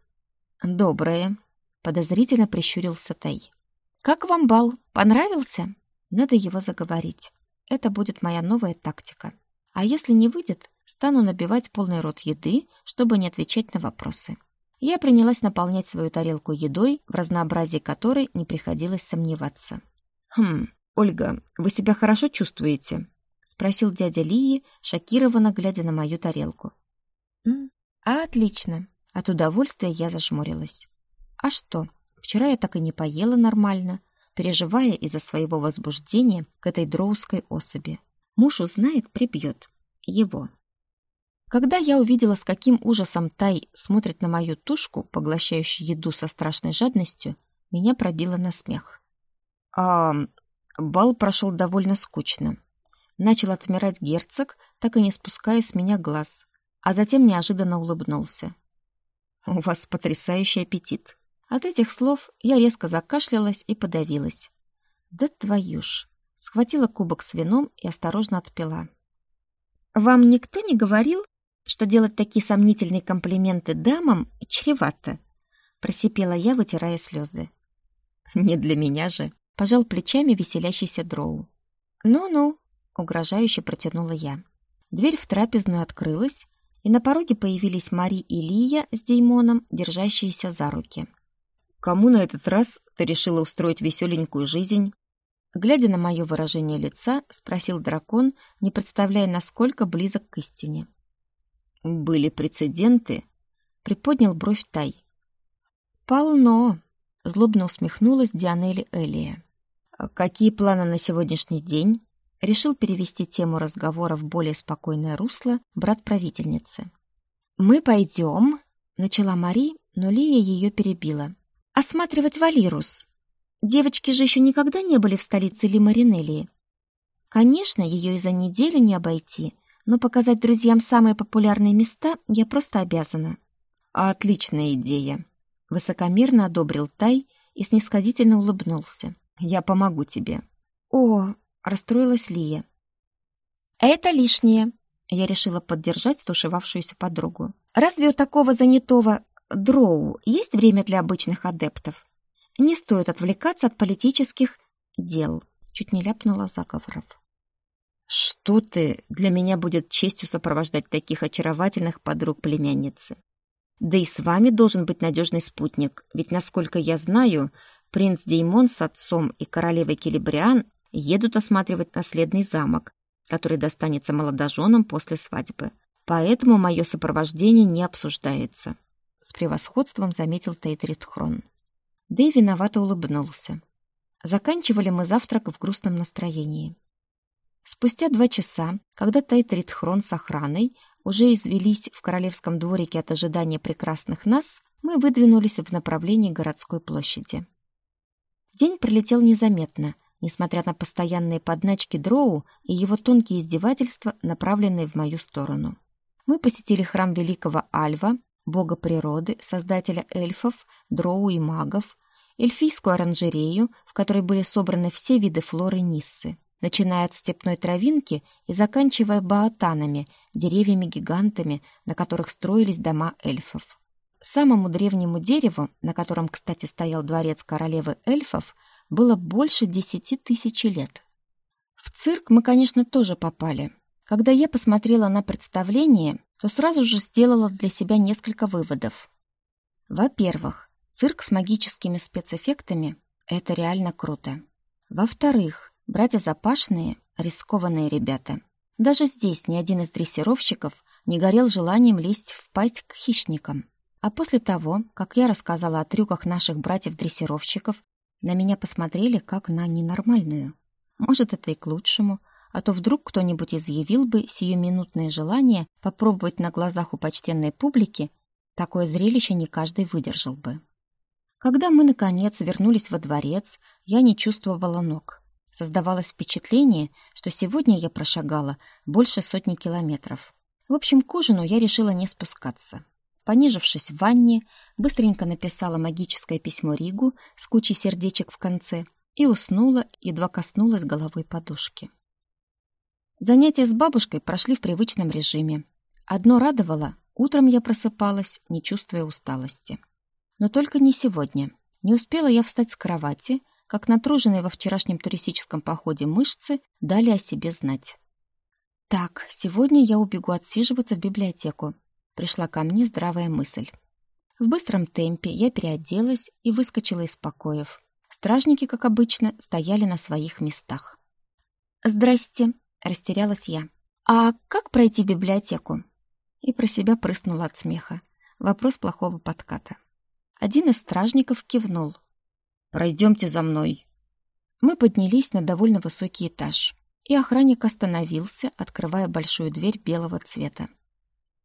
«Доброе!» — подозрительно прищурился Тай. «Как вам бал? Понравился?» Надо его заговорить. Это будет моя новая тактика. А если не выйдет, стану набивать полный рот еды, чтобы не отвечать на вопросы. Я принялась наполнять свою тарелку едой, в разнообразии которой не приходилось сомневаться. «Хм, Ольга, вы себя хорошо чувствуете?» — спросил дядя Лии, шокированно глядя на мою тарелку. «М а отлично!» От удовольствия я зажмурилась. «А что, вчера я так и не поела нормально, переживая из-за своего возбуждения к этой дроуской особи. Муж узнает, прибьет. Его. Когда я увидела, с каким ужасом Тай смотрит на мою тушку, поглощающую еду со страшной жадностью, меня пробило на смех. А бал прошел довольно скучно. Начал отмирать герцог, так и не спуская с меня глаз, а затем неожиданно улыбнулся. «У вас потрясающий аппетит!» От этих слов я резко закашлялась и подавилась. Да твою ж! Схватила кубок с вином и осторожно отпила. «Вам никто не говорил, что делать такие сомнительные комплименты дамам чревато?» Просипела я, вытирая слезы. «Не для меня же!» — пожал плечами веселящийся дроу. «Ну-ну!» — угрожающе протянула я. Дверь в трапезную открылась, и на пороге появились Мари и Лия с Деймоном, держащиеся за руки. Кому на этот раз ты решила устроить веселенькую жизнь?» Глядя на мое выражение лица, спросил дракон, не представляя, насколько близок к истине. «Были прецеденты?» — приподнял бровь Тай. «Полно!» — злобно усмехнулась Дианели Элия. «А «Какие планы на сегодняшний день?» — решил перевести тему разговора в более спокойное русло брат правительницы. «Мы пойдем», — начала Мари, но Лия ее перебила осматривать Валирус. Девочки же еще никогда не были в столице Лимаринелии. Конечно, ее и за неделю не обойти, но показать друзьям самые популярные места я просто обязана. Отличная идея. Высокомерно одобрил Тай и снисходительно улыбнулся. Я помогу тебе. О, расстроилась Лия. Это лишнее. Я решила поддержать стушевавшуюся подругу. Разве у такого занятого Дроу, есть время для обычных адептов? Не стоит отвлекаться от политических дел. Чуть не ляпнула Заговоров. Что ты? Для меня будет честью сопровождать таких очаровательных подруг племянницы. Да и с вами должен быть надежный спутник, ведь, насколько я знаю, принц Деймон с отцом и королевой Келебриан едут осматривать наследный замок, который достанется молодоженам после свадьбы. Поэтому мое сопровождение не обсуждается с превосходством заметил Тейтрит Хрон. Дэй виновато улыбнулся. Заканчивали мы завтрак в грустном настроении. Спустя два часа, когда Тейтрит Хрон с охраной уже извелись в королевском дворике от ожидания прекрасных нас, мы выдвинулись в направлении городской площади. День пролетел незаметно, несмотря на постоянные подначки Дроу и его тонкие издевательства, направленные в мою сторону. Мы посетили храм великого Альва, бога природы, создателя эльфов, дроу и магов, эльфийскую оранжерею, в которой были собраны все виды флоры Ниссы, начиная от степной травинки и заканчивая баотанами, деревьями-гигантами, на которых строились дома эльфов. Самому древнему дереву, на котором, кстати, стоял дворец королевы эльфов, было больше десяти тысяч лет. В цирк мы, конечно, тоже попали. Когда я посмотрела на представление, то сразу же сделала для себя несколько выводов. Во-первых, цирк с магическими спецэффектами — это реально круто. Во-вторых, братья Запашные — рискованные ребята. Даже здесь ни один из дрессировщиков не горел желанием лезть в пасть к хищникам. А после того, как я рассказала о трюках наших братьев-дрессировщиков, на меня посмотрели как на ненормальную. Может, это и к лучшему, а то вдруг кто-нибудь изъявил бы сиюминутное желание попробовать на глазах у почтенной публики, такое зрелище не каждый выдержал бы. Когда мы, наконец, вернулись во дворец, я не чувствовала ног. Создавалось впечатление, что сегодня я прошагала больше сотни километров. В общем, к ужину я решила не спускаться. Понежившись в ванне, быстренько написала магическое письмо Ригу с кучей сердечек в конце и уснула, едва коснулась головой подушки. Занятия с бабушкой прошли в привычном режиме. Одно радовало — утром я просыпалась, не чувствуя усталости. Но только не сегодня. Не успела я встать с кровати, как натруженные во вчерашнем туристическом походе мышцы дали о себе знать. Так, сегодня я убегу отсиживаться в библиотеку. Пришла ко мне здравая мысль. В быстром темпе я переоделась и выскочила из покоев. Стражники, как обычно, стояли на своих местах. «Здрасте», — растерялась я. «А как пройти библиотеку?» И про себя прыснула от смеха. Вопрос плохого подката. Один из стражников кивнул. «Пройдемте за мной». Мы поднялись на довольно высокий этаж, и охранник остановился, открывая большую дверь белого цвета.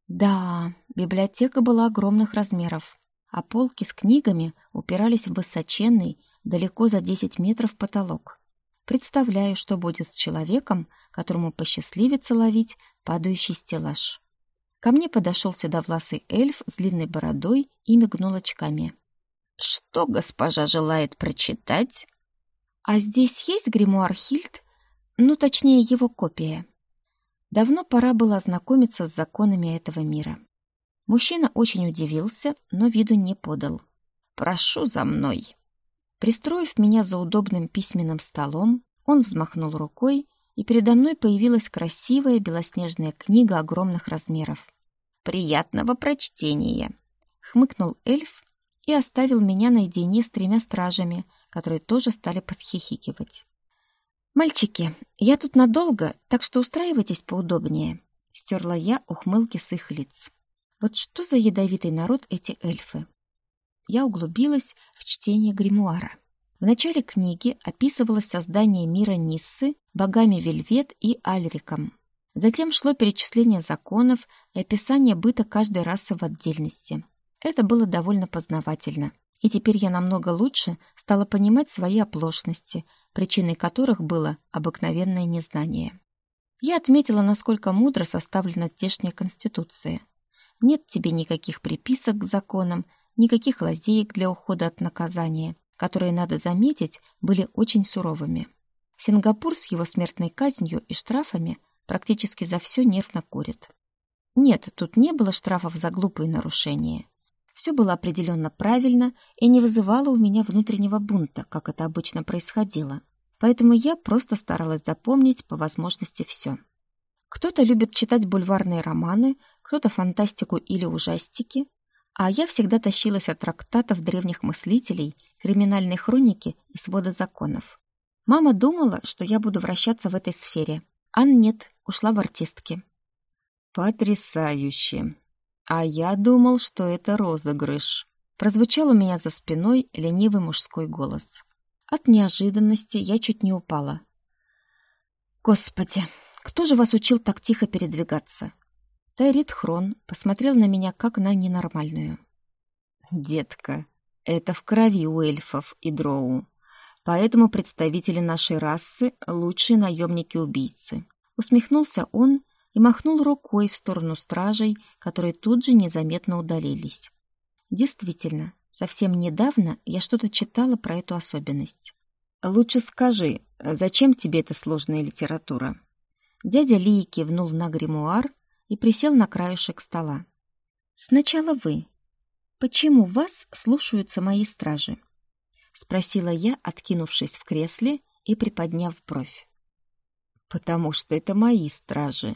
Да, библиотека была огромных размеров, а полки с книгами упирались в высоченный, далеко за 10 метров потолок. Представляю, что будет с человеком, которому посчастливится ловить падающий стеллаж. Ко мне подошел седовласый эльф с длинной бородой и мигнул очками. «Что госпожа желает прочитать?» «А здесь есть гримуар Хильд? Ну, точнее, его копия». Давно пора было ознакомиться с законами этого мира. Мужчина очень удивился, но виду не подал. «Прошу за мной». Пристроив меня за удобным письменным столом, он взмахнул рукой, и передо мной появилась красивая белоснежная книга огромных размеров. «Приятного прочтения!» — хмыкнул эльф и оставил меня наедине с тремя стражами, которые тоже стали подхихикивать. «Мальчики, я тут надолго, так что устраивайтесь поудобнее», — стерла я ухмылки с их лиц. «Вот что за ядовитый народ эти эльфы?» Я углубилась в чтение гримуара. В начале книги описывалось создание мира Ниссы, богами Вельвет и Альриком. Затем шло перечисление законов и описание быта каждой расы в отдельности. Это было довольно познавательно. И теперь я намного лучше стала понимать свои оплошности, причиной которых было обыкновенное незнание. Я отметила, насколько мудро составлена здешняя конституция. Нет тебе никаких приписок к законам, никаких лазеек для ухода от наказания которые, надо заметить, были очень суровыми. Сингапур с его смертной казнью и штрафами практически за все нервно курит. Нет, тут не было штрафов за глупые нарушения. Все было определенно правильно и не вызывало у меня внутреннего бунта, как это обычно происходило. Поэтому я просто старалась запомнить по возможности все. Кто-то любит читать бульварные романы, кто-то фантастику или ужастики, а я всегда тащилась от трактатов древних мыслителей, криминальной хроники и свода законов. Мама думала, что я буду вращаться в этой сфере. А нет, ушла в артистки. «Потрясающе! А я думал, что это розыгрыш!» Прозвучал у меня за спиной ленивый мужской голос. От неожиданности я чуть не упала. «Господи, кто же вас учил так тихо передвигаться? Тайрит Хрон посмотрел на меня как на ненормальную. «Детка, это в крови у эльфов и дроу. Поэтому представители нашей расы — лучшие наемники-убийцы». Усмехнулся он и махнул рукой в сторону стражей, которые тут же незаметно удалились. Действительно, совсем недавно я что-то читала про эту особенность. «Лучше скажи, зачем тебе эта сложная литература?» Дядя Ли кивнул на гримуар, и присел на краешек стола. «Сначала вы. Почему вас слушаются мои стражи?» — спросила я, откинувшись в кресле и приподняв бровь. «Потому что это мои стражи.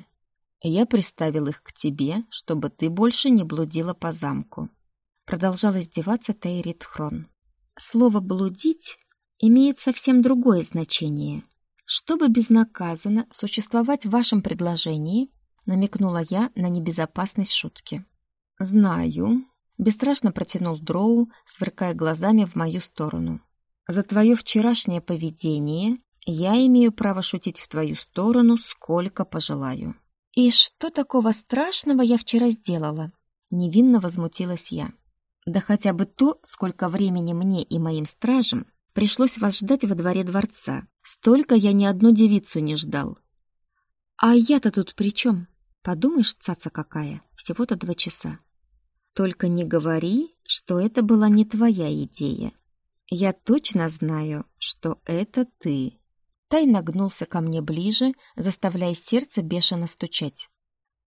Я приставил их к тебе, чтобы ты больше не блудила по замку», — продолжал издеваться Тейрит Хрон. «Слово «блудить» имеет совсем другое значение. Чтобы безнаказанно существовать в вашем предложении, намекнула я на небезопасность шутки. «Знаю», — бесстрашно протянул Дроу, сверкая глазами в мою сторону. «За твое вчерашнее поведение я имею право шутить в твою сторону, сколько пожелаю». «И что такого страшного я вчера сделала?» — невинно возмутилась я. «Да хотя бы то, сколько времени мне и моим стражам пришлось вас ждать во дворе дворца. Столько я ни одну девицу не ждал». «А я-то тут при чем?» Подумаешь, цаца какая, всего-то два часа. Только не говори, что это была не твоя идея. Я точно знаю, что это ты. Тай нагнулся ко мне ближе, заставляя сердце бешено стучать.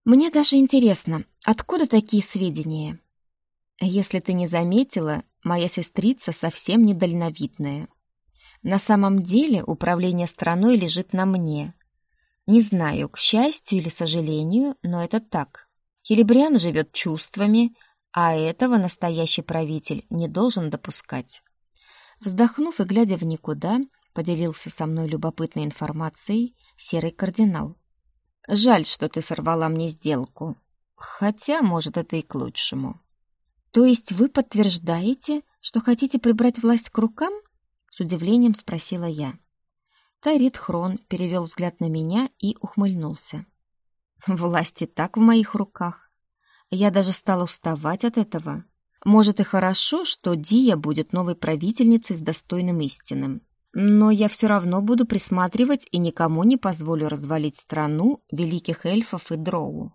Мне даже интересно, откуда такие сведения? Если ты не заметила, моя сестрица совсем недальновидная. На самом деле управление страной лежит на мне, Не знаю, к счастью или сожалению, но это так. Хилибриан живет чувствами, а этого настоящий правитель не должен допускать. Вздохнув и глядя в никуда, поделился со мной любопытной информацией серый кардинал. «Жаль, что ты сорвала мне сделку. Хотя, может, это и к лучшему». «То есть вы подтверждаете, что хотите прибрать власть к рукам?» С удивлением спросила я. Тайрит Хрон перевел взгляд на меня и ухмыльнулся. «Власть и так в моих руках. Я даже стала уставать от этого. Может, и хорошо, что Дия будет новой правительницей с достойным истинным. Но я все равно буду присматривать и никому не позволю развалить страну великих эльфов и дроу».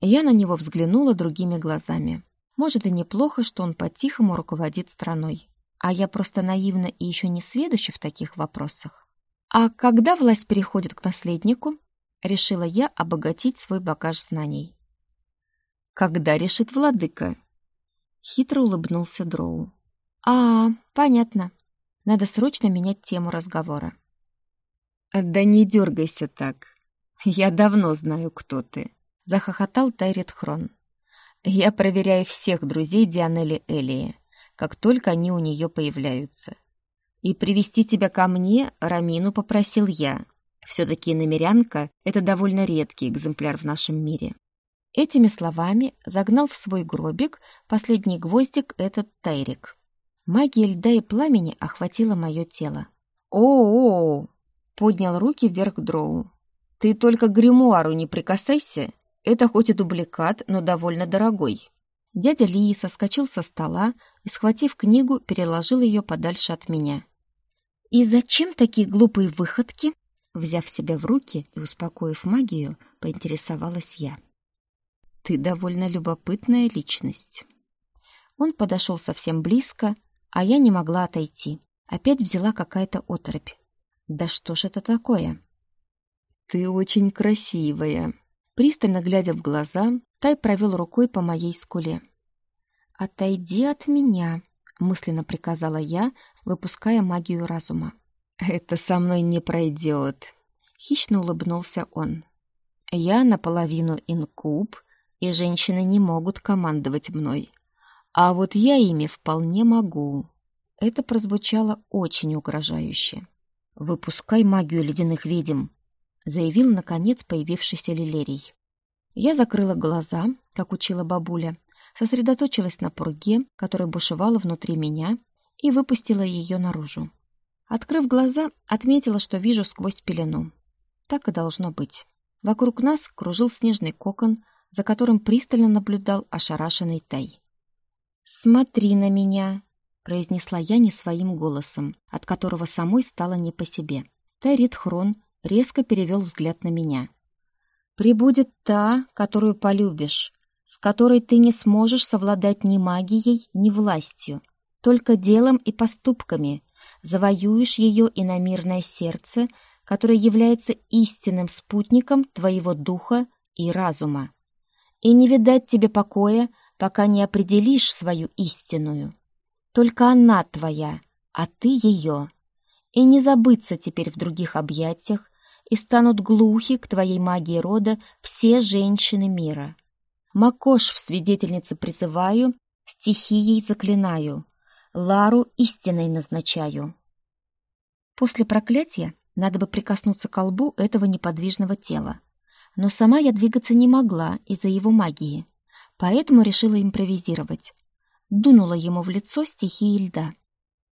Я на него взглянула другими глазами. Может, и неплохо, что он по-тихому руководит страной. А я просто наивна и еще не сведуща в таких вопросах. А когда власть переходит к наследнику, решила я обогатить свой багаж знаний. Когда решит владыка? Хитро улыбнулся Дроу. А, понятно. Надо срочно менять тему разговора. Да не дергайся так. Я давно знаю, кто ты. Захохотал Тайрит Хрон. Я проверяю всех друзей Дианели Элии, как только они у нее появляются. И привести тебя ко мне Рамину попросил я. Все-таки намерянка — это довольно редкий экземпляр в нашем мире. Этими словами загнал в свой гробик последний гвоздик этот Тайрик. Магия льда и пламени охватила мое тело. «О-о-о!» — поднял руки вверх Дроу. «Ты только к гримуару не прикасайся. Это хоть и дубликат, но довольно дорогой». Дядя Лии соскочил со стола и, схватив книгу, переложил ее подальше от меня. «И зачем такие глупые выходки?» Взяв себя в руки и успокоив магию, поинтересовалась я. «Ты довольно любопытная личность». Он подошел совсем близко, а я не могла отойти. Опять взяла какая-то оторопь. «Да что ж это такое?» «Ты очень красивая». Пристально глядя в глаза, Тай провел рукой по моей скуле. «Отойди от меня», — мысленно приказала я, выпуская магию разума. «Это со мной не пройдет», — хищно улыбнулся он. «Я наполовину инкуб, и женщины не могут командовать мной. А вот я ими вполне могу». Это прозвучало очень угрожающе. «Выпускай магию ледяных ведьм», — заявил, наконец, появившийся Лилерий. Я закрыла глаза, как учила бабуля, сосредоточилась на пурге, которая бушевала внутри меня, и выпустила ее наружу. Открыв глаза, отметила, что вижу сквозь пелену. Так и должно быть. Вокруг нас кружил снежный кокон, за которым пристально наблюдал ошарашенный Тай. «Смотри на меня!» — произнесла я не своим голосом, от которого самой стало не по себе. Тайрит Хрон резко перевел взгляд на меня. «Прибудет та, которую полюбишь, с которой ты не сможешь совладать ни магией, ни властью. Только делом и поступками завоюешь ее иномирное сердце, которое является истинным спутником твоего духа и разума. И не видать тебе покоя, пока не определишь свою истинную. Только она твоя, а ты ее. И не забыться теперь в других объятиях, и станут глухи к твоей магии рода все женщины мира. Макош в свидетельнице призываю, стихией заклинаю, Лару истиной назначаю. После проклятия надо бы прикоснуться к лбу этого неподвижного тела. Но сама я двигаться не могла из-за его магии, поэтому решила импровизировать. Дунула ему в лицо стихии льда.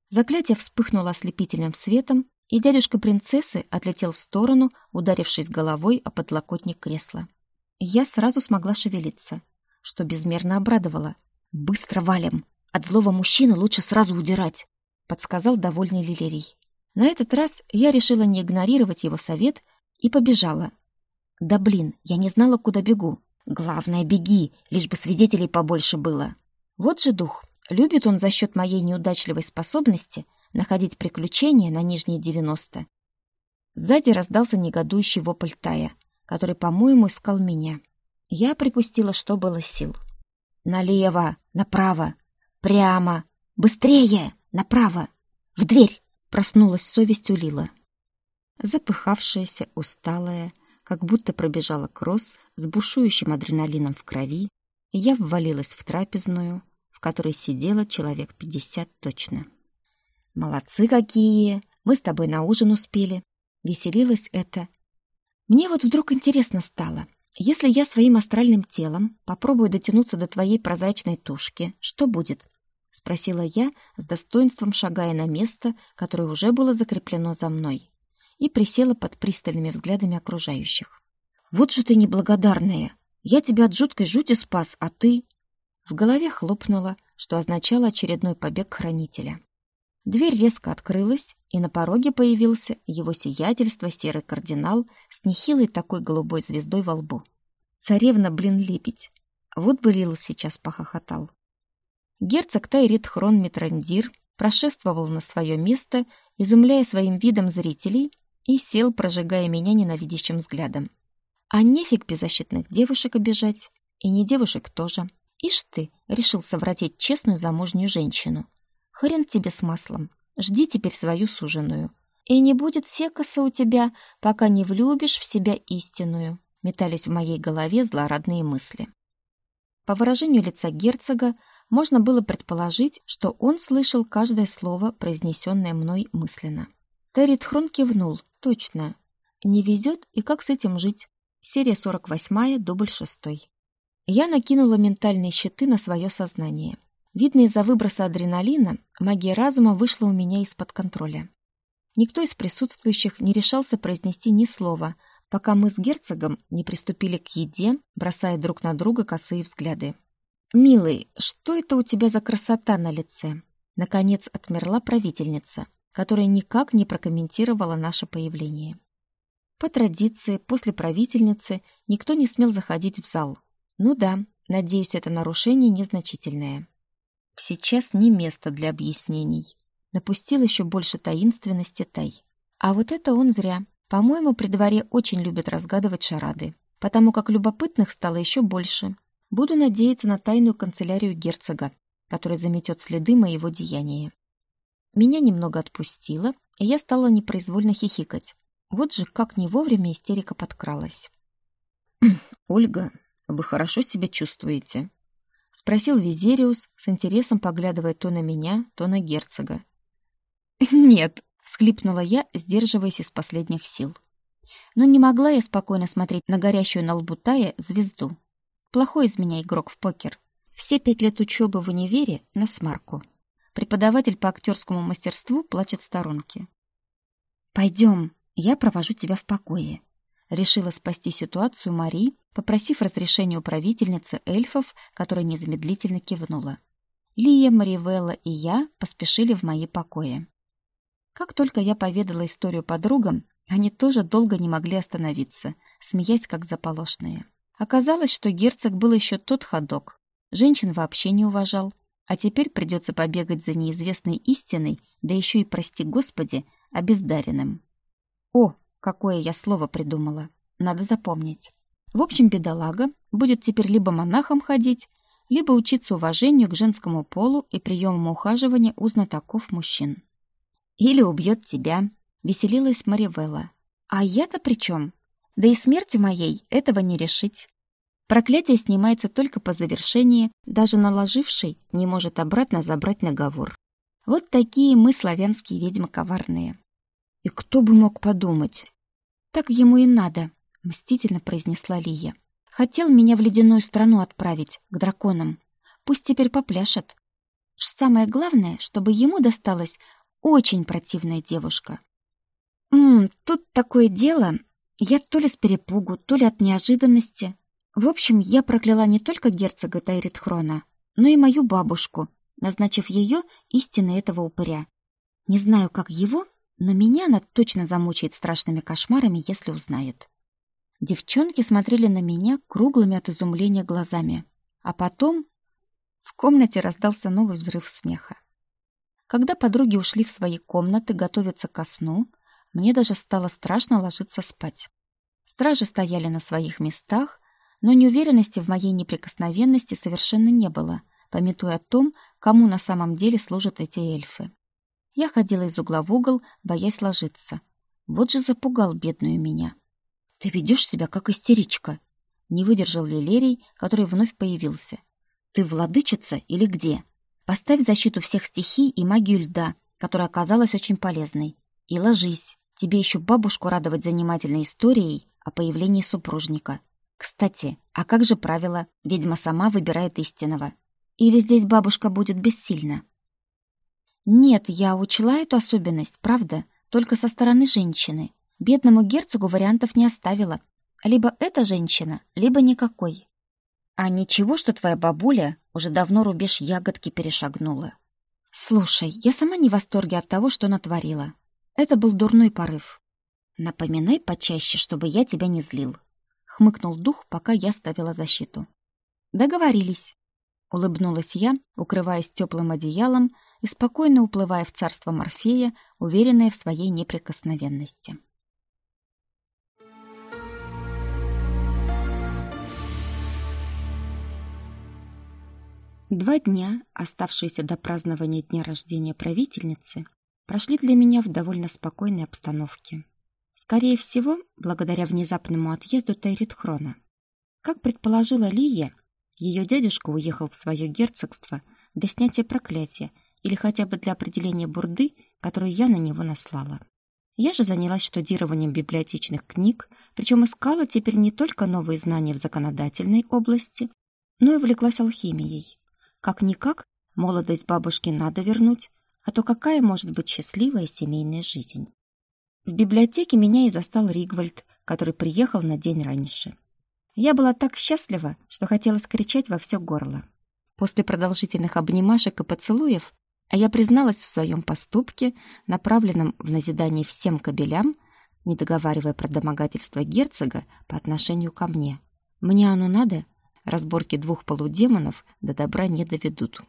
Заклятие вспыхнуло ослепительным светом, и дядюшка принцессы отлетел в сторону, ударившись головой о подлокотник кресла я сразу смогла шевелиться, что безмерно обрадовало. «Быстро валим! От злого мужчины лучше сразу удирать!» — подсказал довольный Лилерий. На этот раз я решила не игнорировать его совет и побежала. «Да блин, я не знала, куда бегу. Главное, беги, лишь бы свидетелей побольше было». Вот же дух. Любит он за счет моей неудачливой способности находить приключения на нижние девяносто. Сзади раздался негодующий вопль Тая — который, по-моему, искал меня. Я припустила, что было сил. «Налево! Направо! Прямо! Быстрее! Направо! В дверь!» Проснулась совесть у Лила. Запыхавшаяся, усталая, как будто пробежала кросс с бушующим адреналином в крови, я ввалилась в трапезную, в которой сидело человек пятьдесят точно. «Молодцы какие! Мы с тобой на ужин успели!» Веселилась это. Мне вот вдруг интересно стало. Если я своим астральным телом попробую дотянуться до твоей прозрачной тушки, что будет? Спросила я, с достоинством шагая на место, которое уже было закреплено за мной, и присела под пристальными взглядами окружающих. «Вот же ты неблагодарная! Я тебя от жуткой жути спас, а ты...» В голове хлопнуло, что означало очередной побег хранителя. Дверь резко открылась, и на пороге появился его сиятельство серый кардинал с нехилой такой голубой звездой во лбу. Царевна, блин, лепить. Вот бы Лил сейчас похохотал. Герцог Тайрит Хрон Митрандир прошествовал на свое место, изумляя своим видом зрителей, и сел, прожигая меня ненавидящим взглядом. А нефиг беззащитных девушек обижать, и не девушек тоже. Ишь ты, решил совратить честную замужнюю женщину. Хрен тебе с маслом. Жди теперь свою суженую. И не будет секоса у тебя, пока не влюбишь в себя истинную. Метались в моей голове злорадные мысли. По выражению лица герцога можно было предположить, что он слышал каждое слово, произнесенное мной мысленно. Террит Хрон кивнул. Точно. Не везет, и как с этим жить? Серия 48, дубль 6. Я накинула ментальные щиты на свое сознание. Видно, из-за выброса адреналина магия разума вышла у меня из-под контроля. Никто из присутствующих не решался произнести ни слова, пока мы с герцогом не приступили к еде, бросая друг на друга косые взгляды. «Милый, что это у тебя за красота на лице?» Наконец отмерла правительница, которая никак не прокомментировала наше появление. По традиции, после правительницы никто не смел заходить в зал. Ну да, надеюсь, это нарушение незначительное. Сейчас не место для объяснений. Напустил еще больше таинственности Тай. А вот это он зря. По-моему, при дворе очень любят разгадывать шарады. Потому как любопытных стало еще больше. Буду надеяться на тайную канцелярию герцога, который заметет следы моего деяния. Меня немного отпустило, и я стала непроизвольно хихикать. Вот же как не вовремя истерика подкралась. «Ольга, вы хорошо себя чувствуете?» — спросил Визериус, с интересом поглядывая то на меня, то на герцога. «Нет», — всхлипнула я, сдерживаясь из последних сил. Но не могла я спокойно смотреть на горящую на лбу Тая звезду. Плохой из меня игрок в покер. Все пять лет учебы в универе на смарку. Преподаватель по актерскому мастерству плачет в сторонке. «Пойдем, я провожу тебя в покое», решила спасти ситуацию Мари, попросив разрешения у правительницы эльфов, которая незамедлительно кивнула. Лия, Маривелла и я поспешили в мои покои. Как только я поведала историю подругам, они тоже долго не могли остановиться, смеясь как заполошные. Оказалось, что герцог был еще тот ходок. Женщин вообще не уважал. А теперь придется побегать за неизвестной истиной, да еще и, прости господи, обездаренным. О, Какое я слово придумала. Надо запомнить. В общем, бедолага будет теперь либо монахом ходить, либо учиться уважению к женскому полу и приемам ухаживания у знатоков мужчин. Или убьет тебя, веселилась Маривелла. А я-то при чем? Да и смертью моей этого не решить. Проклятие снимается только по завершении, даже наложивший не может обратно забрать наговор. Вот такие мы, славянские ведьмы, коварные. И кто бы мог подумать? Так ему и надо, мстительно произнесла Лия. Хотел меня в ледяную страну отправить, к драконам. Пусть теперь попляшет. Самое главное, чтобы ему досталась очень противная девушка. «Ммм, тут такое дело. Я то ли с перепугу, то ли от неожиданности. В общем, я прокляла не только герцога Тайритхрона, но и мою бабушку, назначив ее истиной этого упыря. Не знаю, как его, но меня она точно замучает страшными кошмарами, если узнает. Девчонки смотрели на меня круглыми от изумления глазами. А потом в комнате раздался новый взрыв смеха. Когда подруги ушли в свои комнаты готовиться ко сну, мне даже стало страшно ложиться спать. Стражи стояли на своих местах, но неуверенности в моей неприкосновенности совершенно не было, пометуя о том, кому на самом деле служат эти эльфы. Я ходила из угла в угол, боясь ложиться. Вот же запугал бедную меня. «Ты ведешь себя как истеричка», — не выдержал Лилерий, который вновь появился. «Ты владычица или где? Поставь защиту всех стихий и магию льда, которая оказалась очень полезной. И ложись. Тебе еще бабушку радовать занимательной историей о появлении супружника. Кстати, а как же правило? Ведьма сама выбирает истинного. Или здесь бабушка будет бессильна? Нет, я учла эту особенность, правда, только со стороны женщины. Бедному герцогу вариантов не оставила. Либо эта женщина, либо никакой. А ничего, что твоя бабуля уже давно рубеж ягодки перешагнула. Слушай, я сама не в восторге от того, что натворила. Это был дурной порыв. Напоминай почаще, чтобы я тебя не злил. Хмыкнул дух, пока я ставила защиту. Договорились. Улыбнулась я, укрываясь теплым одеялом и спокойно уплывая в царство Морфея, уверенная в своей неприкосновенности. Два дня, оставшиеся до празднования дня рождения правительницы, прошли для меня в довольно спокойной обстановке. Скорее всего, благодаря внезапному отъезду Тайритхрона. Как предположила Лия, ее дядюшка уехал в свое герцогство до снятия проклятия или хотя бы для определения бурды, которую я на него наслала. Я же занялась штудированием библиотечных книг, причем искала теперь не только новые знания в законодательной области, но и увлеклась алхимией. Как-никак, молодость бабушки надо вернуть, а то какая может быть счастливая семейная жизнь? В библиотеке меня и застал Ригвальд, который приехал на день раньше. Я была так счастлива, что хотела скричать во все горло. После продолжительных обнимашек и поцелуев а я призналась в своем поступке, направленном в назидание всем кобелям, не договаривая про домогательство герцога по отношению ко мне. Мне оно надо? Разборки двух полудемонов до добра не доведут.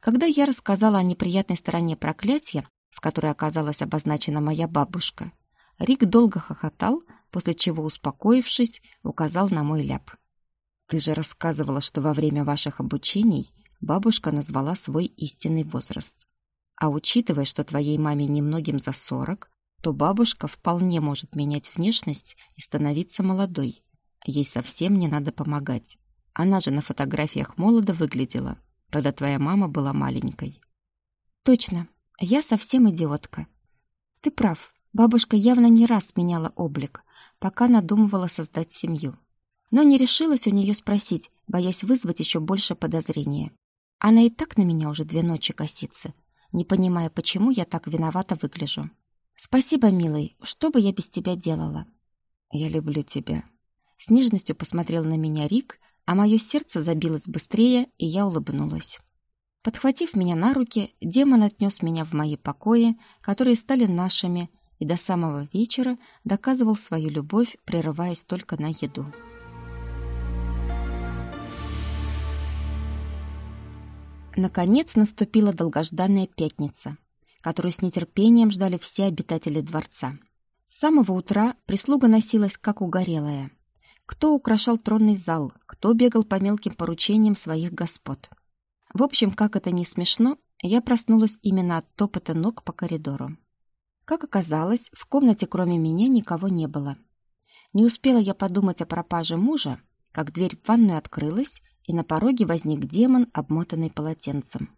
Когда я рассказала о неприятной стороне проклятия, в которой оказалась обозначена моя бабушка, Рик долго хохотал, после чего, успокоившись, указал на мой ляп. «Ты же рассказывала, что во время ваших обучений бабушка назвала свой истинный возраст. А учитывая, что твоей маме немногим за сорок, то бабушка вполне может менять внешность и становиться молодой. Ей совсем не надо помогать. Она же на фотографиях молодо выглядела, когда твоя мама была маленькой. Точно, я совсем идиотка. Ты прав, бабушка явно не раз меняла облик, пока надумывала создать семью. Но не решилась у нее спросить, боясь вызвать еще больше подозрения. Она и так на меня уже две ночи косится, не понимая, почему я так виновата выгляжу. Спасибо, милый, что бы я без тебя делала? Я люблю тебя. С нежностью посмотрел на меня Рик, а мое сердце забилось быстрее, и я улыбнулась. Подхватив меня на руки, демон отнес меня в мои покои, которые стали нашими, и до самого вечера доказывал свою любовь, прерываясь только на еду. Наконец наступила долгожданная пятница, которую с нетерпением ждали все обитатели дворца. С самого утра прислуга носилась как угорелая. Кто украшал тронный зал, кто бегал по мелким поручениям своих господ. В общем, как это не смешно, я проснулась именно от топота ног по коридору. Как оказалось, в комнате кроме меня никого не было. Не успела я подумать о пропаже мужа, как дверь в ванную открылась, и на пороге возник демон, обмотанный полотенцем.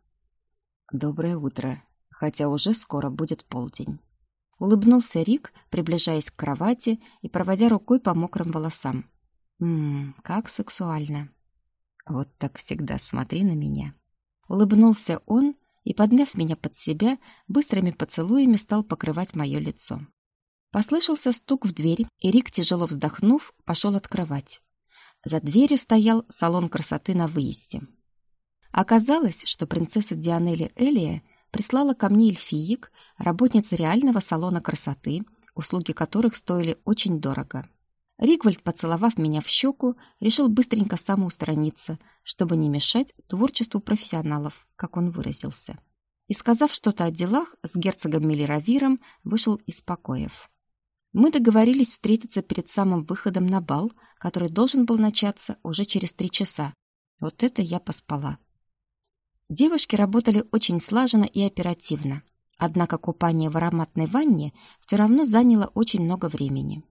«Доброе утро, хотя уже скоро будет полдень». Улыбнулся Рик, приближаясь к кровати и проводя рукой по мокрым волосам. «Ммм, как сексуально!» «Вот так всегда смотри на меня!» Улыбнулся он и, подмяв меня под себя, быстрыми поцелуями стал покрывать мое лицо. Послышался стук в дверь, и Рик, тяжело вздохнув, пошел открывать. За дверью стоял салон красоты на выезде. Оказалось, что принцесса Дианелли Элия прислала ко мне эльфиек, работница реального салона красоты, услуги которых стоили очень дорого. Ригвальд, поцеловав меня в щеку, решил быстренько самоустраниться, чтобы не мешать творчеству профессионалов, как он выразился. И, сказав что-то о делах, с герцогом Миллеравиром вышел из покоев. Мы договорились встретиться перед самым выходом на бал, который должен был начаться уже через три часа. Вот это я поспала. Девушки работали очень слаженно и оперативно. Однако купание в ароматной ванне все равно заняло очень много времени.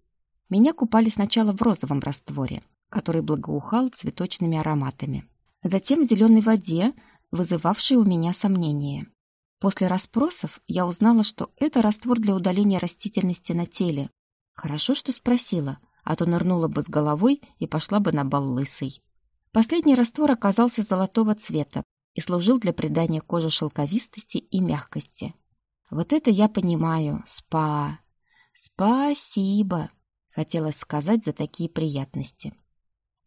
Меня купали сначала в розовом растворе, который благоухал цветочными ароматами. Затем в зеленой воде, вызывавшей у меня сомнения. После расспросов я узнала, что это раствор для удаления растительности на теле. Хорошо, что спросила, а то нырнула бы с головой и пошла бы на бал лысой. Последний раствор оказался золотого цвета и служил для придания коже шелковистости и мягкости. Вот это я понимаю, спа. Спасибо, хотелось сказать за такие приятности.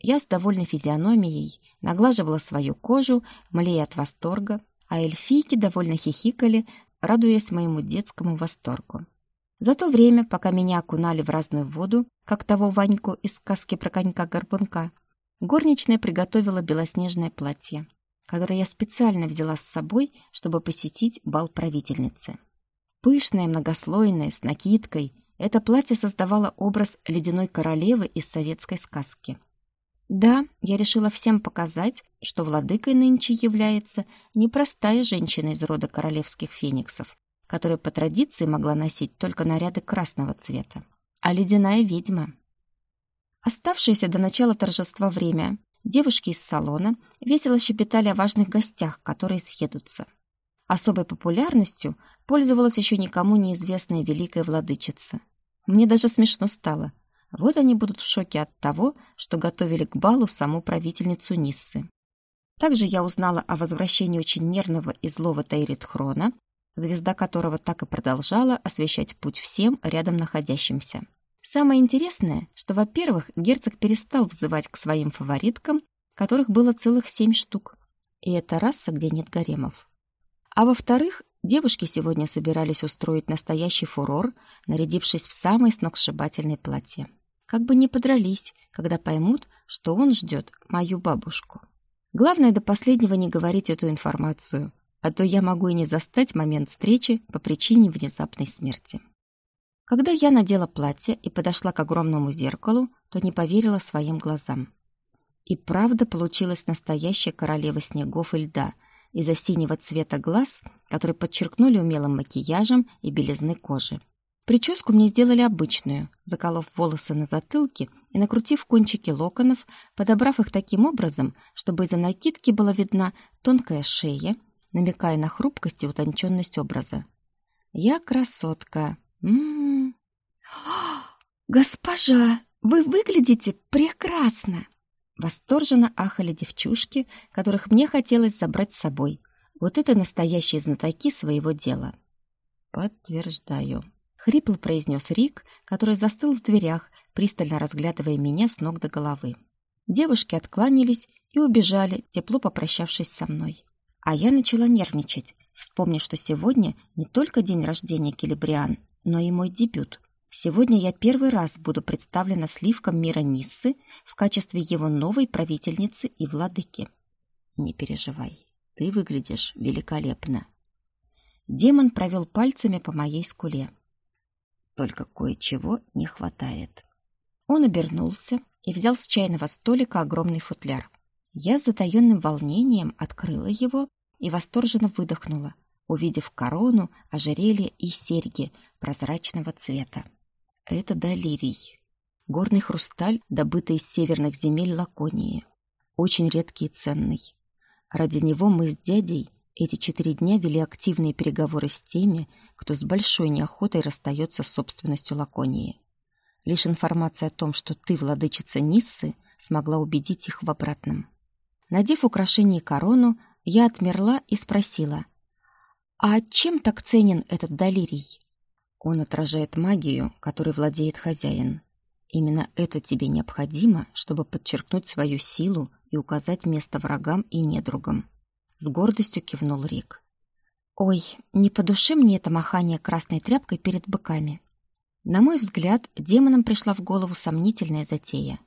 Я с довольной физиономией наглаживала свою кожу, млея от восторга, а эльфийки довольно хихикали, радуясь моему детскому восторгу. За то время, пока меня окунали в разную воду, как того Ваньку из сказки про конька-горбунка, горничная приготовила белоснежное платье, которое я специально взяла с собой, чтобы посетить бал правительницы. Пышное, многослойное, с накидкой, это платье создавало образ ледяной королевы из советской сказки. Да, я решила всем показать, что владыкой нынче является не простая женщина из рода королевских фениксов, которая по традиции могла носить только наряды красного цвета, а ледяная ведьма. Оставшееся до начала торжества время девушки из салона весело щебетали о важных гостях, которые съедутся. Особой популярностью пользовалась еще никому неизвестная великая владычица. Мне даже смешно стало — вот они будут в шоке от того, что готовили к балу саму правительницу Ниссы. Также я узнала о возвращении очень нервного и злого Тайрит-Хрона, звезда которого так и продолжала освещать путь всем рядом находящимся. Самое интересное, что, во-первых, герцог перестал взывать к своим фавориткам, которых было целых семь штук. И это раса, где нет гаремов. А во-вторых, девушки сегодня собирались устроить настоящий фурор, нарядившись в самые сногсшибательные платья. Как бы не подрались, когда поймут, что он ждет мою бабушку. Главное до последнего не говорить эту информацию, а то я могу и не застать момент встречи по причине внезапной смерти. Когда я надела платье и подошла к огромному зеркалу, то не поверила своим глазам. И правда получилась настоящая королева снегов и льда из-за синего цвета глаз, которые подчеркнули умелым макияжем и белизны кожи. Прическу мне сделали обычную, заколов волосы на затылке и накрутив кончики локонов, подобрав их таким образом, чтобы из-за накидки была видна тонкая шея, намекая на хрупкость и утонченность образа. Я красотка. М -м -м. «Госпожа, вы выглядите прекрасно!» Восторженно ахали девчушки, которых мне хотелось забрать с собой. Вот это настоящие знатоки своего дела. Подтверждаю. Хрипло произнес Рик, который застыл в дверях, пристально разглядывая меня с ног до головы. Девушки откланялись и убежали, тепло попрощавшись со мной. А я начала нервничать, вспомнив, что сегодня не только день рождения Келебриан, но и мой дебют. Сегодня я первый раз буду представлена сливком мира Ниссы в качестве его новой правительницы и владыки. Не переживай, ты выглядишь великолепно. Демон провел пальцами по моей скуле. Только кое-чего не хватает. Он обернулся и взял с чайного столика огромный футляр. Я с затаенным волнением открыла его и восторженно выдохнула, увидев корону, ожерелье и серьги прозрачного цвета. Это долирий. Горный хрусталь, добытый из северных земель Лаконии. Очень редкий и ценный. Ради него мы с дядей эти четыре дня вели активные переговоры с теми, кто с большой неохотой расстается с собственностью Лаконии. Лишь информация о том, что ты владычица Ниссы, смогла убедить их в обратном. Надев украшение и корону, я отмерла и спросила, «А чем так ценен этот долирий?» Он отражает магию, которой владеет хозяин. Именно это тебе необходимо, чтобы подчеркнуть свою силу и указать место врагам и недругам. С гордостью кивнул Рик. Ой, не по душе мне это махание красной тряпкой перед быками. На мой взгляд, демонам пришла в голову сомнительная затея.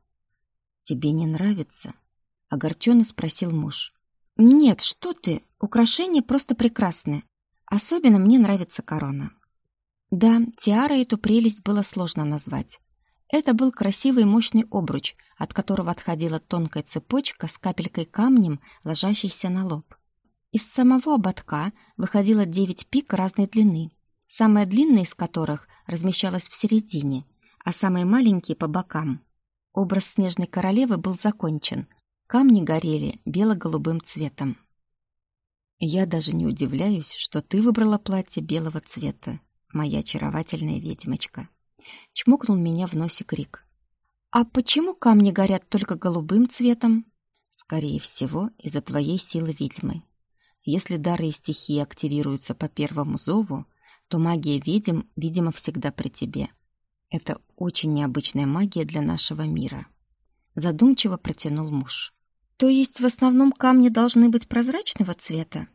«Тебе не нравится?» — огорченно спросил муж. «Нет, что ты, украшения просто прекрасны. Особенно мне нравится корона». Да, тиара эту прелесть было сложно назвать. Это был красивый мощный обруч, от которого отходила тонкая цепочка с капелькой камнем, ложащейся на лоб. Из самого ободка выходило девять пик разной длины, самая длинная из которых размещалась в середине, а самые маленькие — по бокам. Образ снежной королевы был закончен. Камни горели бело-голубым цветом. Я даже не удивляюсь, что ты выбрала платье белого цвета, моя очаровательная ведьмочка. Чмокнул меня в носик Рик. А почему камни горят только голубым цветом? Скорее всего, из-за твоей силы ведьмы. Если дары и стихии активируются по первому зову, то магия ведьм, видимо, всегда при тебе. Это очень необычная магия для нашего мира. Задумчиво протянул муж. То есть в основном камни должны быть прозрачного цвета?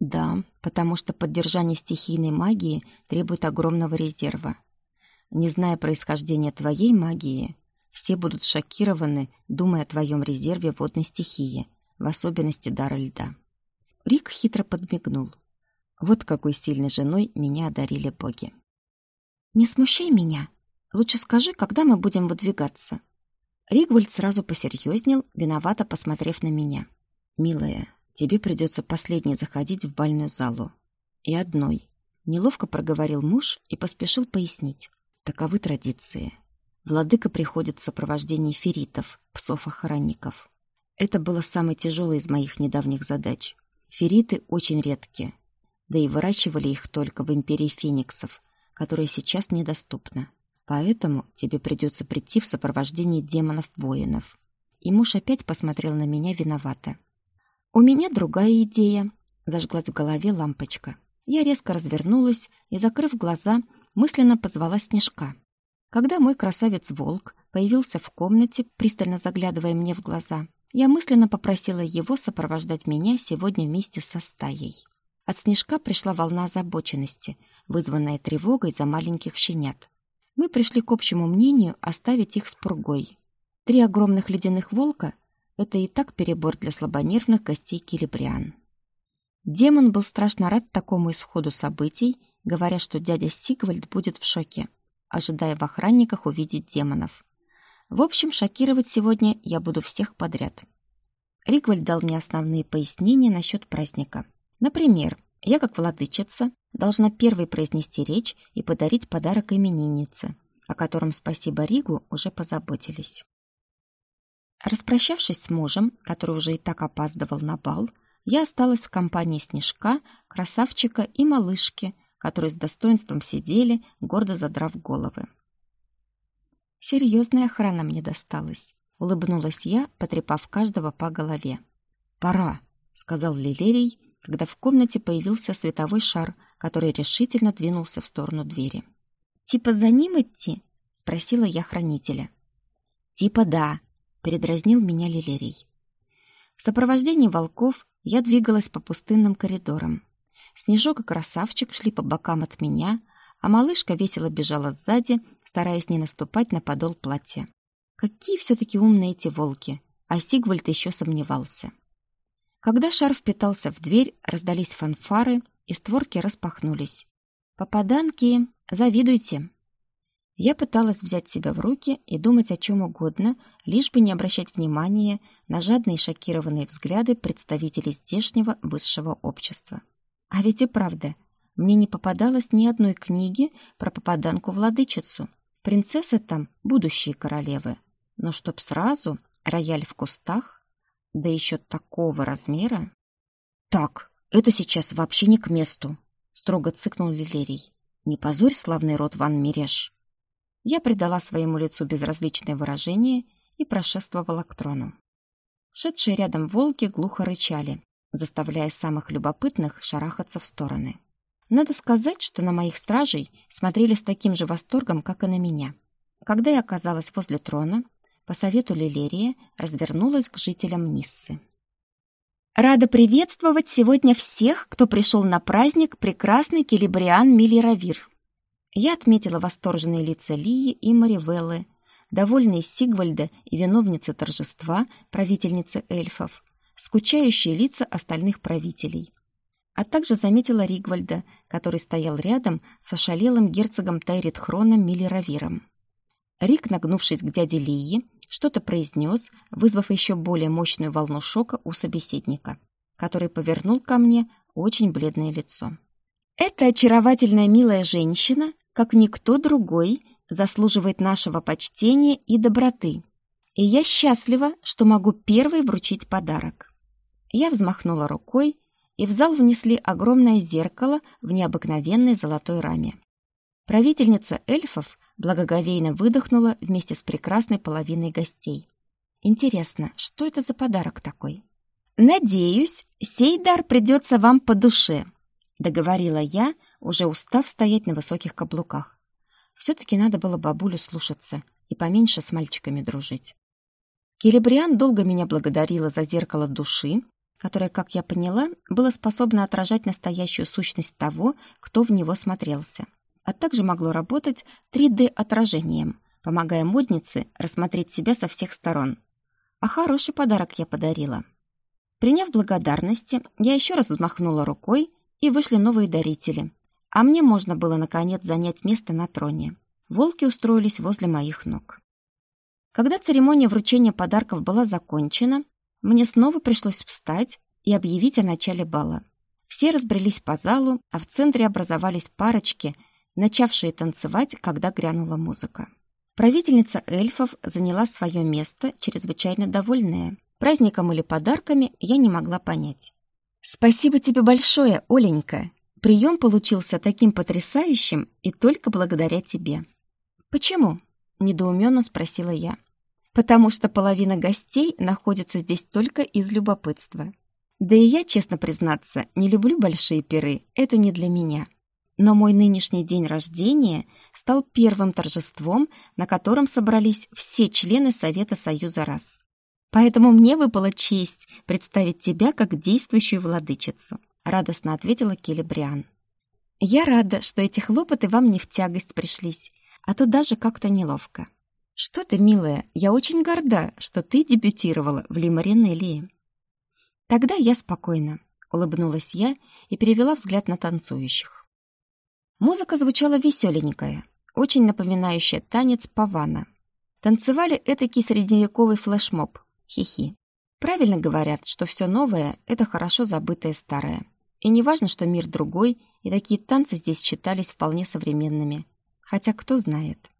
Да, потому что поддержание стихийной магии требует огромного резерва. Не зная происхождения твоей магии, все будут шокированы, думая о твоем резерве водной стихии, в особенности дара льда. Рик хитро подмигнул. Вот какой сильной женой меня одарили боги. «Не смущай меня. Лучше скажи, когда мы будем выдвигаться?» Ригвальд сразу посерьезнел, виновато посмотрев на меня. «Милая, тебе придется последней заходить в бальную залу. И одной». Неловко проговорил муж и поспешил пояснить. Таковы традиции. Владыка приходит в сопровождении феритов, псов-охранников. Это было самой тяжелой из моих недавних задач. Фериты очень редкие, да и выращивали их только в империи фениксов, которая сейчас недоступна. Поэтому тебе придется прийти в сопровождении демонов-воинов. И муж опять посмотрел на меня виновато. «У меня другая идея», — зажглась в голове лампочка. Я резко развернулась и, закрыв глаза, мысленно позвала Снежка. Когда мой красавец-волк появился в комнате, пристально заглядывая мне в глаза, я мысленно попросила его сопровождать меня сегодня вместе со стаей. От Снежка пришла волна озабоченности, вызванная тревогой за маленьких щенят. Мы пришли к общему мнению оставить их с пургой. Три огромных ледяных волка — это и так перебор для слабонервных гостей Килибриан. Демон был страшно рад такому исходу событий, говоря, что дядя Сигвальд будет в шоке, ожидая в охранниках увидеть демонов. В общем, шокировать сегодня я буду всех подряд. Ригвальд дал мне основные пояснения насчет праздника. Например, я, как владычица, должна первой произнести речь и подарить подарок имениннице, о котором, спасибо Ригу, уже позаботились. Распрощавшись с мужем, который уже и так опаздывал на бал, я осталась в компании Снежка, Красавчика и Малышки, которые с достоинством сидели, гордо задрав головы. Серьезная охрана мне досталась, улыбнулась я, потрепав каждого по голове. «Пора», — сказал Лилерий, когда в комнате появился световой шар, который решительно двинулся в сторону двери. «Типа за ним идти?» — спросила я хранителя. «Типа да», — передразнил меня Лилерий. В сопровождении волков я двигалась по пустынным коридорам. Снежок и красавчик шли по бокам от меня, а малышка весело бежала сзади, стараясь не наступать на подол платья. Какие все-таки умные эти волки! А Сигвальд еще сомневался. Когда шар впитался в дверь, раздались фанфары, и створки распахнулись. «Попаданки, завидуйте!» Я пыталась взять себя в руки и думать о чем угодно, лишь бы не обращать внимания на жадные шокированные взгляды представителей здешнего высшего общества. А ведь и правда, мне не попадалось ни одной книги про попаданку-владычицу. Принцессы там — будущие королевы. Но чтоб сразу рояль в кустах, да еще такого размера... «Так, это сейчас вообще не к месту», — строго цыкнул Лилерий. «Не позорь славный род Ван Миреш». Я придала своему лицу безразличное выражение и прошествовала к трону. Шедшие рядом волки глухо рычали, заставляя самых любопытных шарахаться в стороны. Надо сказать, что на моих стражей смотрели с таким же восторгом, как и на меня. Когда я оказалась возле трона, по совету Лилерия развернулась к жителям Ниссы. «Рада приветствовать сегодня всех, кто пришел на праздник прекрасный Келебриан Миллеравир». Я отметила восторженные лица Лии и Маривеллы, довольные Сигвальда и виновницы торжества, правительницы эльфов, скучающие лица остальных правителей. А также заметила Ригвальда, который стоял рядом с ошалелым герцогом Тайритхроном Миллеравиром. Рик, нагнувшись к дяде Лии, что-то произнес, вызвав еще более мощную волну шока у собеседника, который повернул ко мне очень бледное лицо. «Эта очаровательная милая женщина, как никто другой, заслуживает нашего почтения и доброты. И я счастлива, что могу первой вручить подарок. Я взмахнула рукой, и в зал внесли огромное зеркало в необыкновенной золотой раме. Правительница эльфов благоговейно выдохнула вместе с прекрасной половиной гостей. Интересно, что это за подарок такой? «Надеюсь, сей дар придется вам по душе», — договорила я, уже устав стоять на высоких каблуках. Все-таки надо было бабулю слушаться и поменьше с мальчиками дружить. Келебриан долго меня благодарила за зеркало души, которое, как я поняла, было способно отражать настоящую сущность того, кто в него смотрелся, а также могло работать 3D-отражением, помогая моднице рассмотреть себя со всех сторон. А хороший подарок я подарила. Приняв благодарности, я еще раз взмахнула рукой, и вышли новые дарители. А мне можно было, наконец, занять место на троне. Волки устроились возле моих ног. Когда церемония вручения подарков была закончена, мне снова пришлось встать и объявить о начале бала. Все разбрелись по залу, а в центре образовались парочки, начавшие танцевать, когда грянула музыка. Правительница эльфов заняла свое место, чрезвычайно довольная. Праздником или подарками я не могла понять. «Спасибо тебе большое, Оленька. Прием получился таким потрясающим и только благодаря тебе». «Почему?» — недоуменно спросила я. «Потому что половина гостей находится здесь только из любопытства. Да и я, честно признаться, не люблю большие пиры, это не для меня». Но мой нынешний день рождения стал первым торжеством, на котором собрались все члены Совета Союза раз. Поэтому мне выпала честь представить тебя как действующую владычицу», — радостно ответила Келебриан. «Я рада, что эти хлопоты вам не в тягость пришлись, а то даже как-то неловко. Что ты, милая, я очень горда, что ты дебютировала в Лимаринелии». «Тогда я спокойна», — улыбнулась я и перевела взгляд на танцующих. Музыка звучала веселенькая, очень напоминающая танец павана. Танцевали этакий средневековый флешмоб. Хихи. Правильно говорят, что все новое — это хорошо забытое старое. И не важно, что мир другой, и такие танцы здесь считались вполне современными. Хотя кто знает.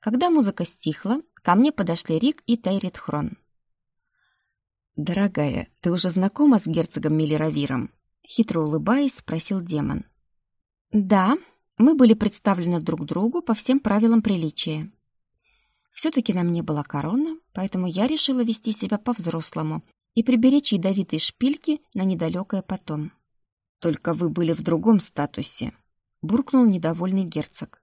Когда музыка стихла, ко мне подошли Рик и Тайрит Хрон. «Дорогая, ты уже знакома с герцогом Миллеравиром?» Хитро улыбаясь, спросил демон. Да, мы были представлены друг другу по всем правилам приличия. Все-таки на мне была корона, поэтому я решила вести себя по-взрослому и приберечь ядовитые шпильки на недалекое потом. «Только вы были в другом статусе», — буркнул недовольный герцог.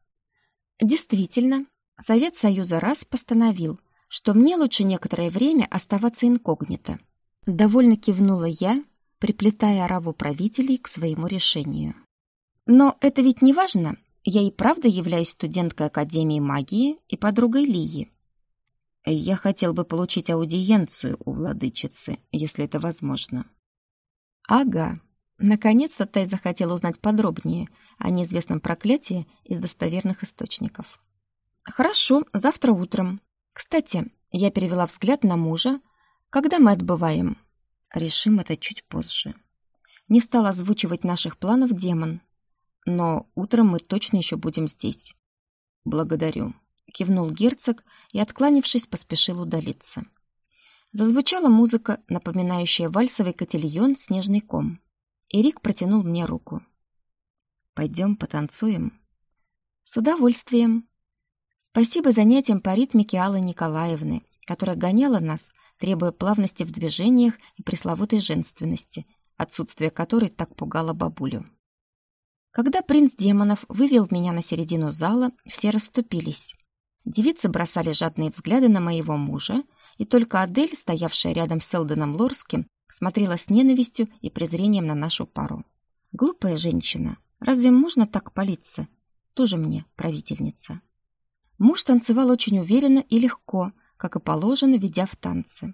«Действительно, Совет Союза раз постановил, что мне лучше некоторое время оставаться инкогнито». Довольно кивнула я, приплетая ораву правителей к своему решению. Но это ведь не важно. Я и правда являюсь студенткой Академии магии и подругой Лии. Я хотел бы получить аудиенцию у владычицы, если это возможно. Ага. Наконец-то Тай захотел узнать подробнее о неизвестном проклятии из достоверных источников. Хорошо, завтра утром. Кстати, я перевела взгляд на мужа. Когда мы отбываем? Решим это чуть позже. Не стал озвучивать наших планов демон, но утром мы точно еще будем здесь. Благодарю. Кивнул герцог и, откланившись, поспешил удалиться. Зазвучала музыка, напоминающая вальсовый котельон «Снежный ком». Эрик протянул мне руку. «Пойдем потанцуем?» «С удовольствием!» Спасибо занятиям по ритмике Аллы Николаевны, которая гоняла нас, требуя плавности в движениях и пресловутой женственности, отсутствие которой так пугало бабулю. Когда принц демонов вывел меня на середину зала, все расступились. Девицы бросали жадные взгляды на моего мужа, и только Адель, стоявшая рядом с Элденом Лорским, смотрела с ненавистью и презрением на нашу пару. Глупая женщина. Разве можно так палиться? Тоже мне правительница. Муж танцевал очень уверенно и легко, как и положено, ведя в танцы.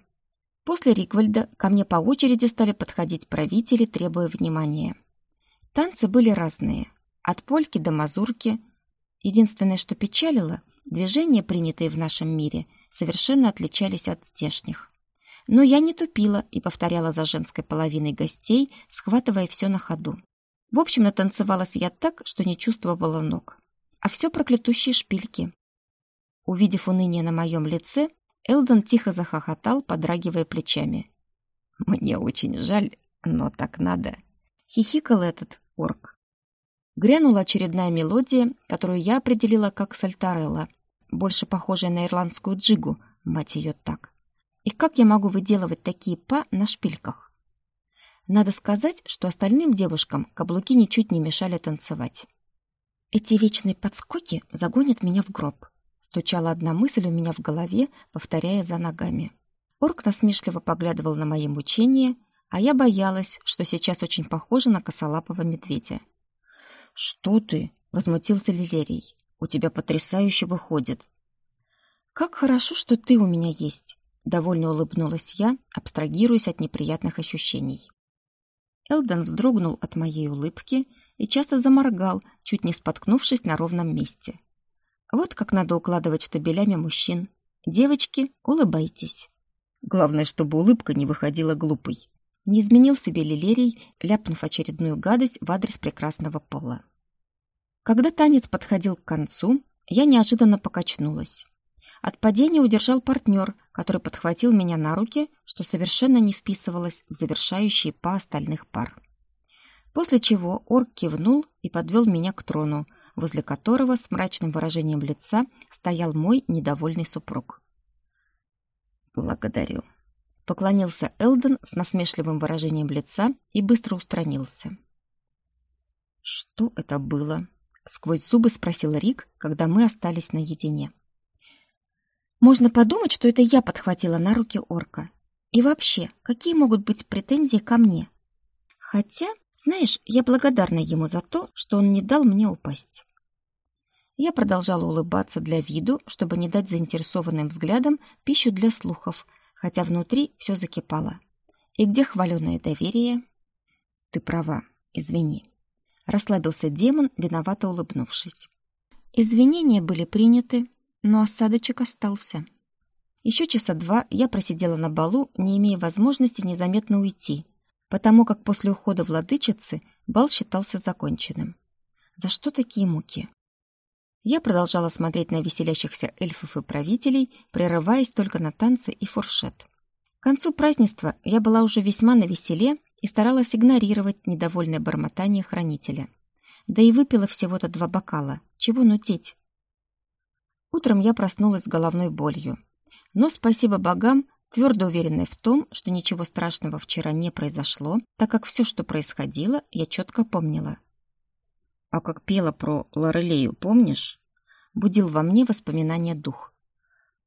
После Риквальда ко мне по очереди стали подходить правители, требуя внимания. Танцы были разные, от польки до мазурки. Единственное, что печалило, движения, принятые в нашем мире, совершенно отличались от здешних. Но я не тупила и повторяла за женской половиной гостей, схватывая все на ходу. В общем, натанцевалась я так, что не чувствовала ног. а все проклятущие шпильки. Увидев уныние на моем лице, Элдон тихо захохотал, подрагивая плечами. «Мне очень жаль, но так надо», — хихикал этот орк. Грянула очередная мелодия, которую я определила как сальтарелла, больше похожая на ирландскую джигу, мать ее так. И как я могу выделывать такие па на шпильках? Надо сказать, что остальным девушкам каблуки ничуть не мешали танцевать. Эти вечные подскоки загонят меня в гроб. Стучала одна мысль у меня в голове, повторяя за ногами. Орк насмешливо поглядывал на мои мучения, а я боялась, что сейчас очень похожа на косолапого медведя. «Что ты?» — возмутился Лилерий. «У тебя потрясающе выходит». «Как хорошо, что ты у меня есть!» — довольно улыбнулась я, абстрагируясь от неприятных ощущений. Элден вздрогнул от моей улыбки и часто заморгал, чуть не споткнувшись на ровном месте. Вот как надо укладывать штабелями мужчин. Девочки, улыбайтесь. Главное, чтобы улыбка не выходила глупой. Не изменил себе Лилерий, ляпнув очередную гадость в адрес прекрасного пола. Когда танец подходил к концу, я неожиданно покачнулась. От падения удержал партнер, который подхватил меня на руки, что совершенно не вписывалось в завершающие па остальных пар. После чего орк кивнул и подвел меня к трону, возле которого с мрачным выражением лица стоял мой недовольный супруг. «Благодарю», — поклонился Элден с насмешливым выражением лица и быстро устранился. «Что это было?» — сквозь зубы спросил Рик, когда мы остались наедине. «Можно подумать, что это я подхватила на руки орка. И вообще, какие могут быть претензии ко мне? Хотя, знаешь, я благодарна ему за то, что он не дал мне упасть». Я продолжала улыбаться для виду, чтобы не дать заинтересованным взглядам пищу для слухов, хотя внутри все закипало. И где хваленое доверие? Ты права, извини. Расслабился демон, виновато улыбнувшись. Извинения были приняты, но осадочек остался. Еще часа два я просидела на балу, не имея возможности незаметно уйти, потому как после ухода владычицы бал считался законченным. За что такие муки? Я продолжала смотреть на веселящихся эльфов и правителей, прерываясь только на танцы и фуршет. К концу празднества я была уже весьма на веселе и старалась игнорировать недовольное бормотание хранителя. Да и выпила всего-то два бокала. Чего нутеть? Утром я проснулась с головной болью. Но спасибо богам, твердо уверенная в том, что ничего страшного вчера не произошло, так как все, что происходило, я четко помнила. А как пела про Лорелею, помнишь? Будил во мне воспоминания дух.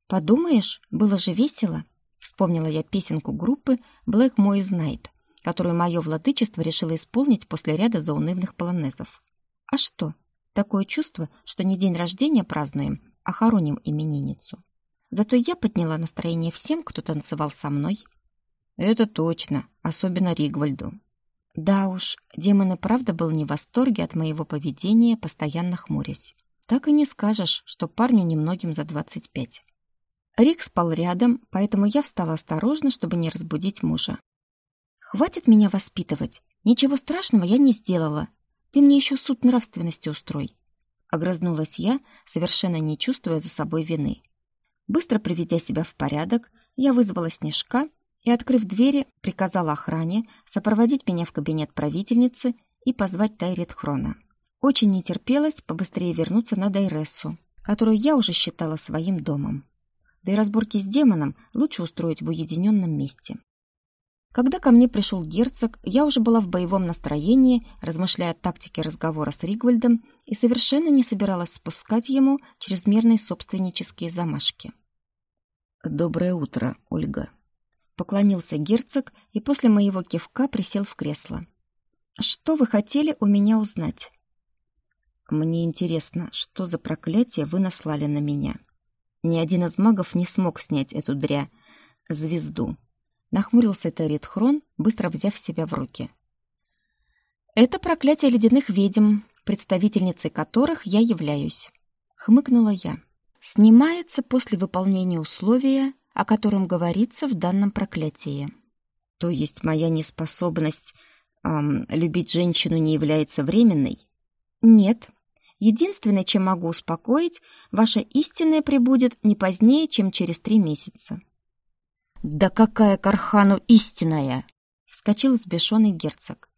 Подумаешь, было же весело. Вспомнила я песенку группы Black Moise Night, которую мое владычество решило исполнить после ряда заунывных полонезов. А что? Такое чувство, что не день рождения празднуем, а хороним именинницу. Зато я подняла настроение всем, кто танцевал со мной. Это точно, особенно Ригвальду. Да уж, демон и правда был не в восторге от моего поведения, постоянно хмурясь. Так и не скажешь, что парню немногим за двадцать пять. Рик спал рядом, поэтому я встала осторожно, чтобы не разбудить мужа. «Хватит меня воспитывать. Ничего страшного я не сделала. Ты мне еще суд нравственности устрой». Огрызнулась я, совершенно не чувствуя за собой вины. Быстро приведя себя в порядок, я вызвала Снежка и, открыв двери, приказала охране сопроводить меня в кабинет правительницы и позвать Тайрит Хрона. Очень не терпелось побыстрее вернуться на Дайрессу, которую я уже считала своим домом. Да и разборки с демоном лучше устроить в уединенном месте. Когда ко мне пришел герцог, я уже была в боевом настроении, размышляя о тактике разговора с Ригвальдом и совершенно не собиралась спускать ему чрезмерные собственнические замашки. «Доброе утро, Ольга», Поклонился герцог и после моего кивка присел в кресло. «Что вы хотели у меня узнать?» «Мне интересно, что за проклятие вы наслали на меня? Ни один из магов не смог снять эту дря... звезду». Нахмурился Террит Хрон, быстро взяв себя в руки. «Это проклятие ледяных ведьм, представительницей которых я являюсь», — хмыкнула я. «Снимается после выполнения условия, о котором говорится в данном проклятии. То есть моя неспособность эм, любить женщину не является временной? Нет. Единственное, чем могу успокоить, ваша истинная прибудет не позднее, чем через три месяца». «Да какая Кархану истинная!» — вскочил взбешенный герцог.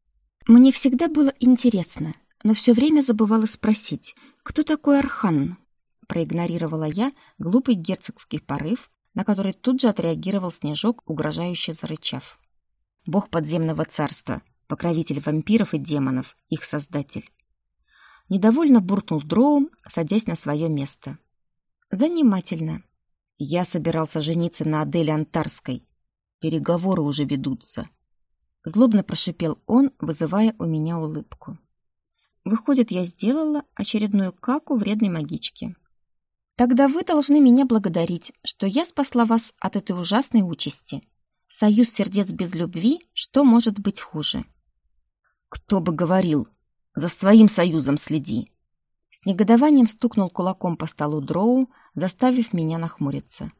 «Мне всегда было интересно, но все время забывала спросить, кто такой Архан?» Проигнорировала я глупый герцогский порыв, на который тут же отреагировал Снежок, угрожающе зарычав. «Бог подземного царства, покровитель вампиров и демонов, их создатель». Недовольно буркнул Дроу, садясь на свое место. «Занимательно. Я собирался жениться на Аделе Антарской. Переговоры уже ведутся». Злобно прошипел он, вызывая у меня улыбку. Выходит, я сделала очередную каку вредной магички. Тогда вы должны меня благодарить, что я спасла вас от этой ужасной участи. Союз сердец без любви, что может быть хуже? Кто бы говорил, за своим союзом следи. С негодованием стукнул кулаком по столу Дроу, заставив меня нахмуриться.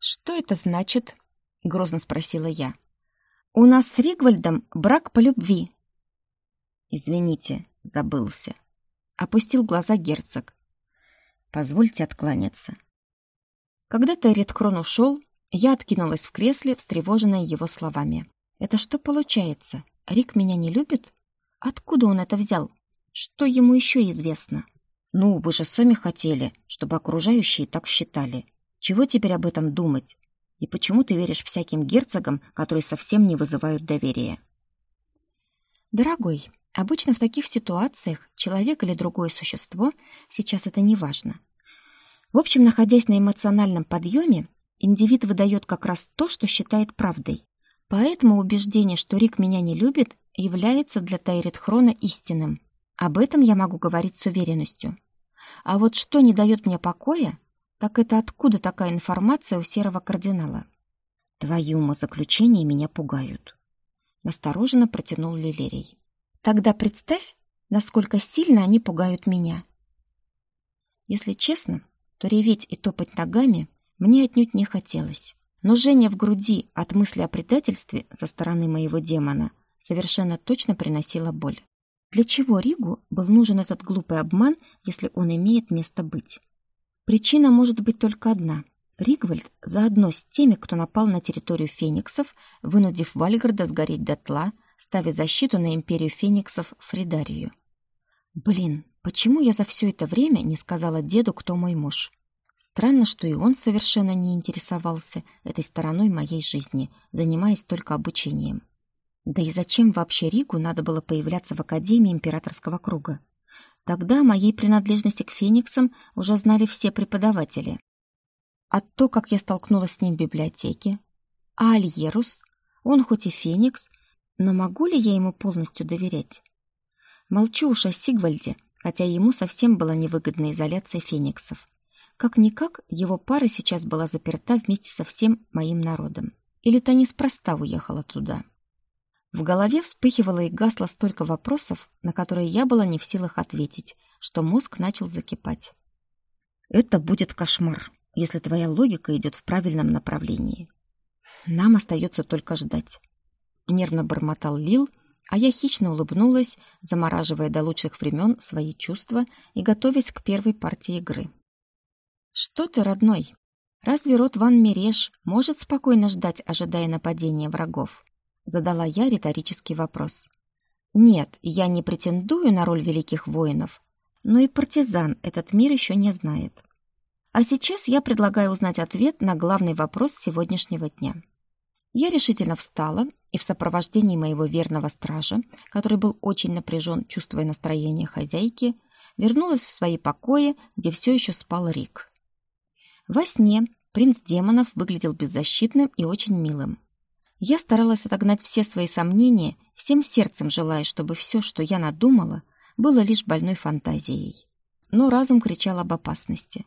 «Что это значит?» — грозно спросила я. «У нас с Ригвальдом брак по любви». «Извините, забылся. Опустил глаза герцог. Позвольте откланяться. Когда Террит Крон ушел, я откинулась в кресле, встревоженная его словами. Это что получается? Рик меня не любит? Откуда он это взял? Что ему еще известно? Ну, вы же сами хотели, чтобы окружающие так считали. Чего теперь об этом думать? И почему ты веришь всяким герцогам, которые совсем не вызывают доверия? Дорогой, Обычно в таких ситуациях человек или другое существо, сейчас это не важно. В общем, находясь на эмоциональном подъеме, индивид выдает как раз то, что считает правдой. Поэтому убеждение, что Рик меня не любит, является для Тайрит Хрона истинным. Об этом я могу говорить с уверенностью. А вот что не дает мне покоя, так это откуда такая информация у серого кардинала? Твои умозаключения меня пугают. Настороженно протянул Лилерий. Тогда представь, насколько сильно они пугают меня. Если честно, то реветь и топать ногами мне отнюдь не хотелось. Но жжение в груди от мысли о предательстве со стороны моего демона совершенно точно приносило боль. Для чего Ригу был нужен этот глупый обман, если он имеет место быть? Причина может быть только одна. Ригвальд заодно с теми, кто напал на территорию фениксов, вынудив Вальгарда сгореть дотла, ставя защиту на империю фениксов Фридарию. Блин, почему я за все это время не сказала деду, кто мой муж? Странно, что и он совершенно не интересовался этой стороной моей жизни, занимаясь только обучением. Да и зачем вообще Ригу надо было появляться в Академии Императорского круга? Тогда о моей принадлежности к фениксам уже знали все преподаватели. А то, как я столкнулась с ним в библиотеке. А Альерус, он хоть и феникс, но могу ли я ему полностью доверять? Молчу уж о Сигвальде, хотя ему совсем была невыгодна изоляция фениксов. Как-никак, его пара сейчас была заперта вместе со всем моим народом. Или та неспроста уехала туда. В голове вспыхивало и гасло столько вопросов, на которые я была не в силах ответить, что мозг начал закипать. «Это будет кошмар, если твоя логика идет в правильном направлении. Нам остается только ждать нервно бормотал Лил, а я хищно улыбнулась, замораживая до лучших времен свои чувства и готовясь к первой партии игры. «Что ты, родной? Разве род Ван Мереш может спокойно ждать, ожидая нападения врагов?» Задала я риторический вопрос. «Нет, я не претендую на роль великих воинов, но и партизан этот мир еще не знает. А сейчас я предлагаю узнать ответ на главный вопрос сегодняшнего дня». Я решительно встала и в сопровождении моего верного стража, который был очень напряжен, чувствуя настроение хозяйки, вернулась в свои покои, где все еще спал Рик. Во сне принц демонов выглядел беззащитным и очень милым. Я старалась отогнать все свои сомнения, всем сердцем желая, чтобы все, что я надумала, было лишь больной фантазией. Но разум кричал об опасности.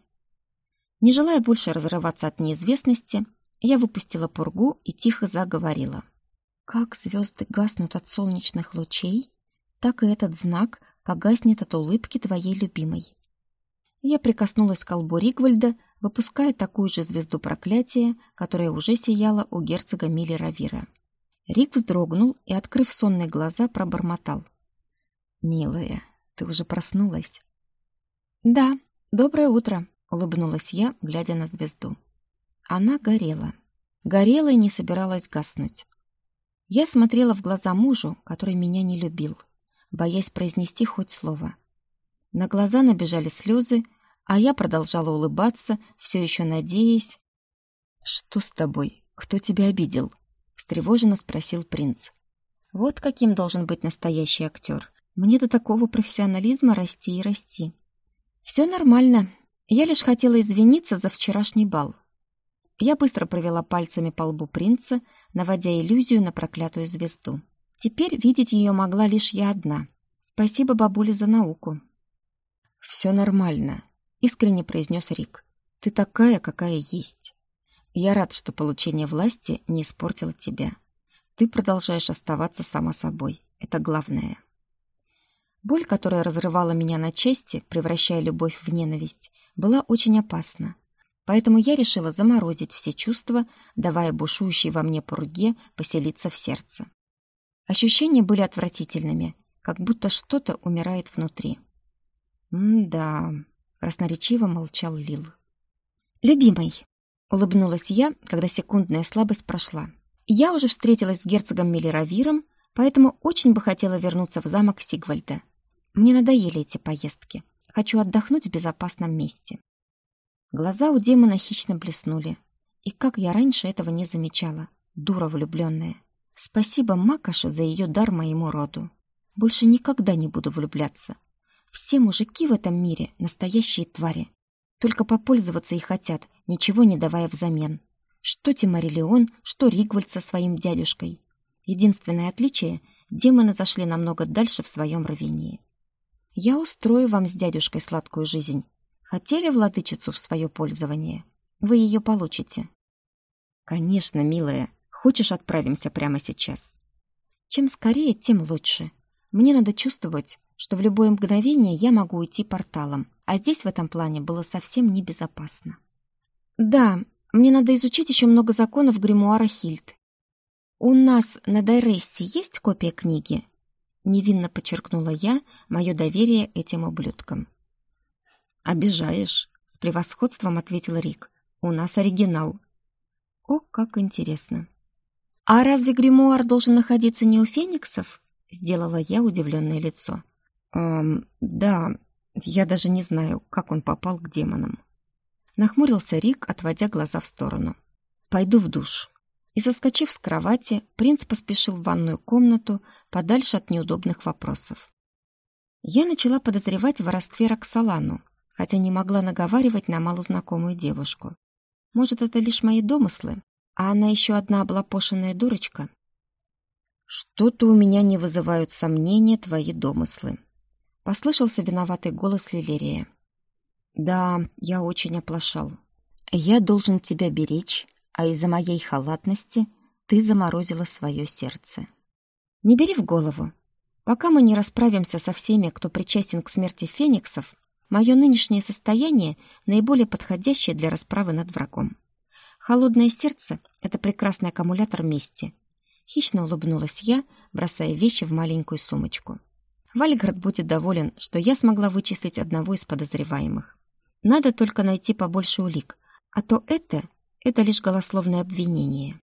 Не желая больше разрываться от неизвестности, я выпустила пургу и тихо заговорила. Как звезды гаснут от солнечных лучей, так и этот знак погаснет от улыбки твоей любимой. Я прикоснулась к колбу Ригвальда, выпуская такую же звезду проклятия, которая уже сияла у герцога Мили Равира. Рик вздрогнул и, открыв сонные глаза, пробормотал. «Милая, ты уже проснулась?» «Да, доброе утро», — улыбнулась я, глядя на звезду. Она горела. Горела и не собиралась гаснуть. Я смотрела в глаза мужу, который меня не любил, боясь произнести хоть слово. На глаза набежали слезы, а я продолжала улыбаться, все еще надеясь. «Что с тобой? Кто тебя обидел?» — встревоженно спросил принц. «Вот каким должен быть настоящий актер. Мне до такого профессионализма расти и расти». «Все нормально. Я лишь хотела извиниться за вчерашний бал». Я быстро провела пальцами по лбу принца, наводя иллюзию на проклятую звезду. Теперь видеть ее могла лишь я одна. Спасибо бабуле за науку. «Все нормально», — искренне произнес Рик. «Ты такая, какая есть. Я рад, что получение власти не испортило тебя. Ты продолжаешь оставаться сама собой. Это главное». Боль, которая разрывала меня на части, превращая любовь в ненависть, была очень опасна. Поэтому я решила заморозить все чувства, давая бушующей во мне пурге поселиться в сердце. Ощущения были отвратительными, как будто что-то умирает внутри. «М-да», — красноречиво молчал Лил. «Любимый», — улыбнулась я, когда секундная слабость прошла. «Я уже встретилась с герцогом Миллеравиром, поэтому очень бы хотела вернуться в замок Сигвальда. Мне надоели эти поездки. Хочу отдохнуть в безопасном месте. Глаза у демона хищно блеснули. И как я раньше этого не замечала. Дура влюбленная. Спасибо Макаше за ее дар моему роду. Больше никогда не буду влюбляться. Все мужики в этом мире — настоящие твари. Только попользоваться и хотят, ничего не давая взамен. Что Тимарилеон, что Ригвальд со своим дядюшкой. Единственное отличие — демоны зашли намного дальше в своем рвении. Я устрою вам с дядюшкой сладкую жизнь. Хотели владычицу в свое пользование? Вы ее получите. Конечно, милая. Хочешь, отправимся прямо сейчас? Чем скорее, тем лучше. Мне надо чувствовать, что в любое мгновение я могу уйти порталом, а здесь в этом плане было совсем небезопасно. Да, мне надо изучить еще много законов гримуара Хильд. У нас на Дайрессе есть копия книги? Невинно подчеркнула я мое доверие этим ублюдкам. «Обижаешь», — с превосходством ответил Рик. «У нас оригинал». «О, как интересно». «А разве гримуар должен находиться не у фениксов?» — сделала я удивленное лицо. «Эм, да, я даже не знаю, как он попал к демонам». Нахмурился Рик, отводя глаза в сторону. «Пойду в душ». И, соскочив с кровати, принц поспешил в ванную комнату, подальше от неудобных вопросов. Я начала подозревать в воровстве Роксолану, хотя не могла наговаривать на малознакомую девушку. Может, это лишь мои домыслы, а она еще одна облапошенная дурочка? Что-то у меня не вызывают сомнения твои домыслы. Послышался виноватый голос Лилерия. Да, я очень оплошал. Я должен тебя беречь, а из-за моей халатности ты заморозила свое сердце. Не бери в голову. Пока мы не расправимся со всеми, кто причастен к смерти фениксов, мое нынешнее состояние наиболее подходящее для расправы над врагом. Холодное сердце — это прекрасный аккумулятор мести. Хищно улыбнулась я, бросая вещи в маленькую сумочку. Вальгард будет доволен, что я смогла вычислить одного из подозреваемых. Надо только найти побольше улик, а то это — это лишь голословное обвинение.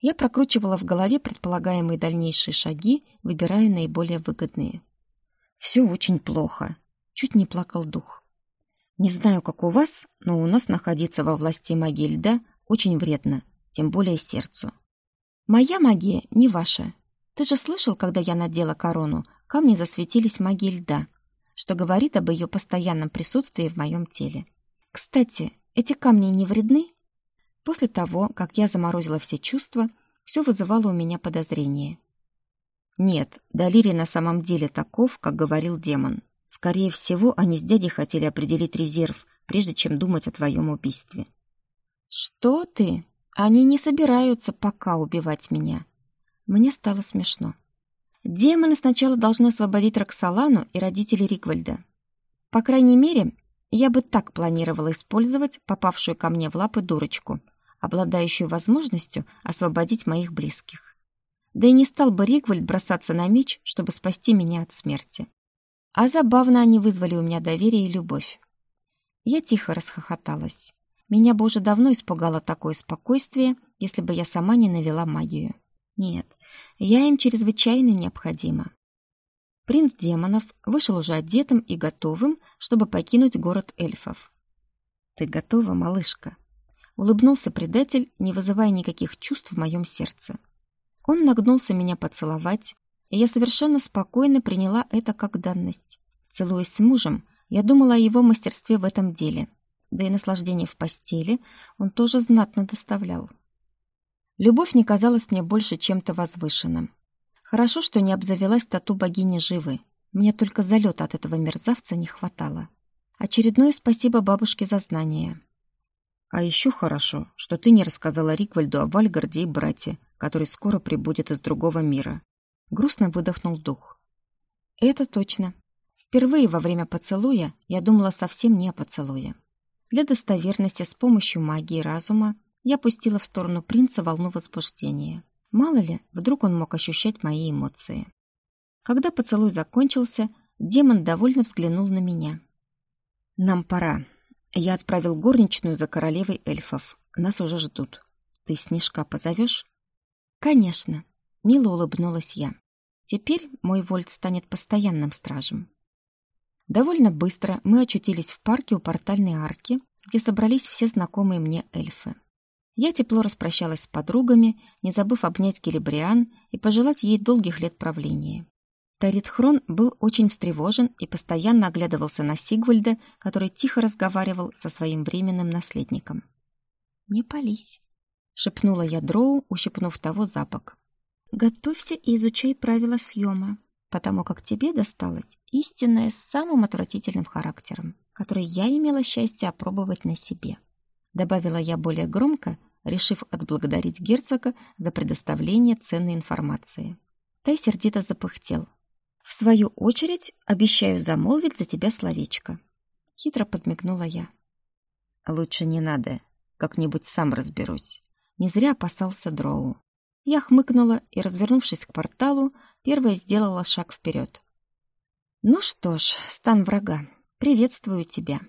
Я прокручивала в голове предполагаемые дальнейшие шаги, выбирая наиболее выгодные. «Все очень плохо», — чуть не плакал дух. «Не знаю, как у вас, но у нас находиться во власти магии льда очень вредно, тем более сердцу. Моя магия не ваша. Ты же слышал, когда я надела корону, камни засветились магией льда, что говорит об ее постоянном присутствии в моем теле. Кстати, эти камни не вредны?» После того, как я заморозила все чувства, все вызывало у меня подозрение. Нет, Далири на самом деле таков, как говорил демон. Скорее всего, они с дядей хотели определить резерв, прежде чем думать о твоем убийстве. Что ты? Они не собираются пока убивать меня. Мне стало смешно. Демоны сначала должны освободить Роксолану и родителей Риквальда. По крайней мере, я бы так планировала использовать попавшую ко мне в лапы дурочку, обладающую возможностью освободить моих близких. Да и не стал бы Ригвальд бросаться на меч, чтобы спасти меня от смерти. А забавно они вызвали у меня доверие и любовь. Я тихо расхохоталась. Меня бы уже давно испугало такое спокойствие, если бы я сама не навела магию. Нет, я им чрезвычайно необходима. Принц демонов вышел уже одетым и готовым, чтобы покинуть город эльфов. «Ты готова, малышка?» Улыбнулся предатель, не вызывая никаких чувств в моем сердце. Он нагнулся меня поцеловать, и я совершенно спокойно приняла это как данность. Целуясь с мужем, я думала о его мастерстве в этом деле, да и наслаждение в постели он тоже знатно доставлял. Любовь не казалась мне больше чем-то возвышенным. Хорошо, что не обзавелась тату богини Живы. Мне только залета от этого мерзавца не хватало. Очередное спасибо бабушке за знания. А еще хорошо, что ты не рассказала Риквальду о Вальгарде и брате, который скоро прибудет из другого мира. Грустно выдохнул дух. Это точно. Впервые во время поцелуя я думала совсем не о поцелуе. Для достоверности с помощью магии разума я пустила в сторону принца волну возбуждения. Мало ли, вдруг он мог ощущать мои эмоции. Когда поцелуй закончился, демон довольно взглянул на меня. «Нам пора. Я отправил горничную за королевой эльфов. Нас уже ждут. Ты Снежка позовешь?» «Конечно», — мило улыбнулась я. «Теперь мой Вольт станет постоянным стражем». Довольно быстро мы очутились в парке у портальной арки, где собрались все знакомые мне эльфы. Я тепло распрощалась с подругами, не забыв обнять Гелибриан и пожелать ей долгих лет правления. Таритхрон был очень встревожен и постоянно оглядывался на Сигвальда, который тихо разговаривал со своим временным наследником. «Не пались», — шепнула я Дроу, ущипнув того за. «Готовься и изучай правила съема, потому как тебе досталось истинное с самым отвратительным характером, который я имела счастье опробовать на себе», — добавила я более громко, решив отблагодарить герцога за предоставление ценной информации. Тай сердито запыхтел. «В свою очередь обещаю замолвить за тебя словечко». Хитро подмигнула я. «Лучше не надо. Как-нибудь сам разберусь». Не зря опасался Дроу. Я хмыкнула и, развернувшись к порталу, первая сделала шаг вперед. «Ну что ж, стан врага, приветствую тебя».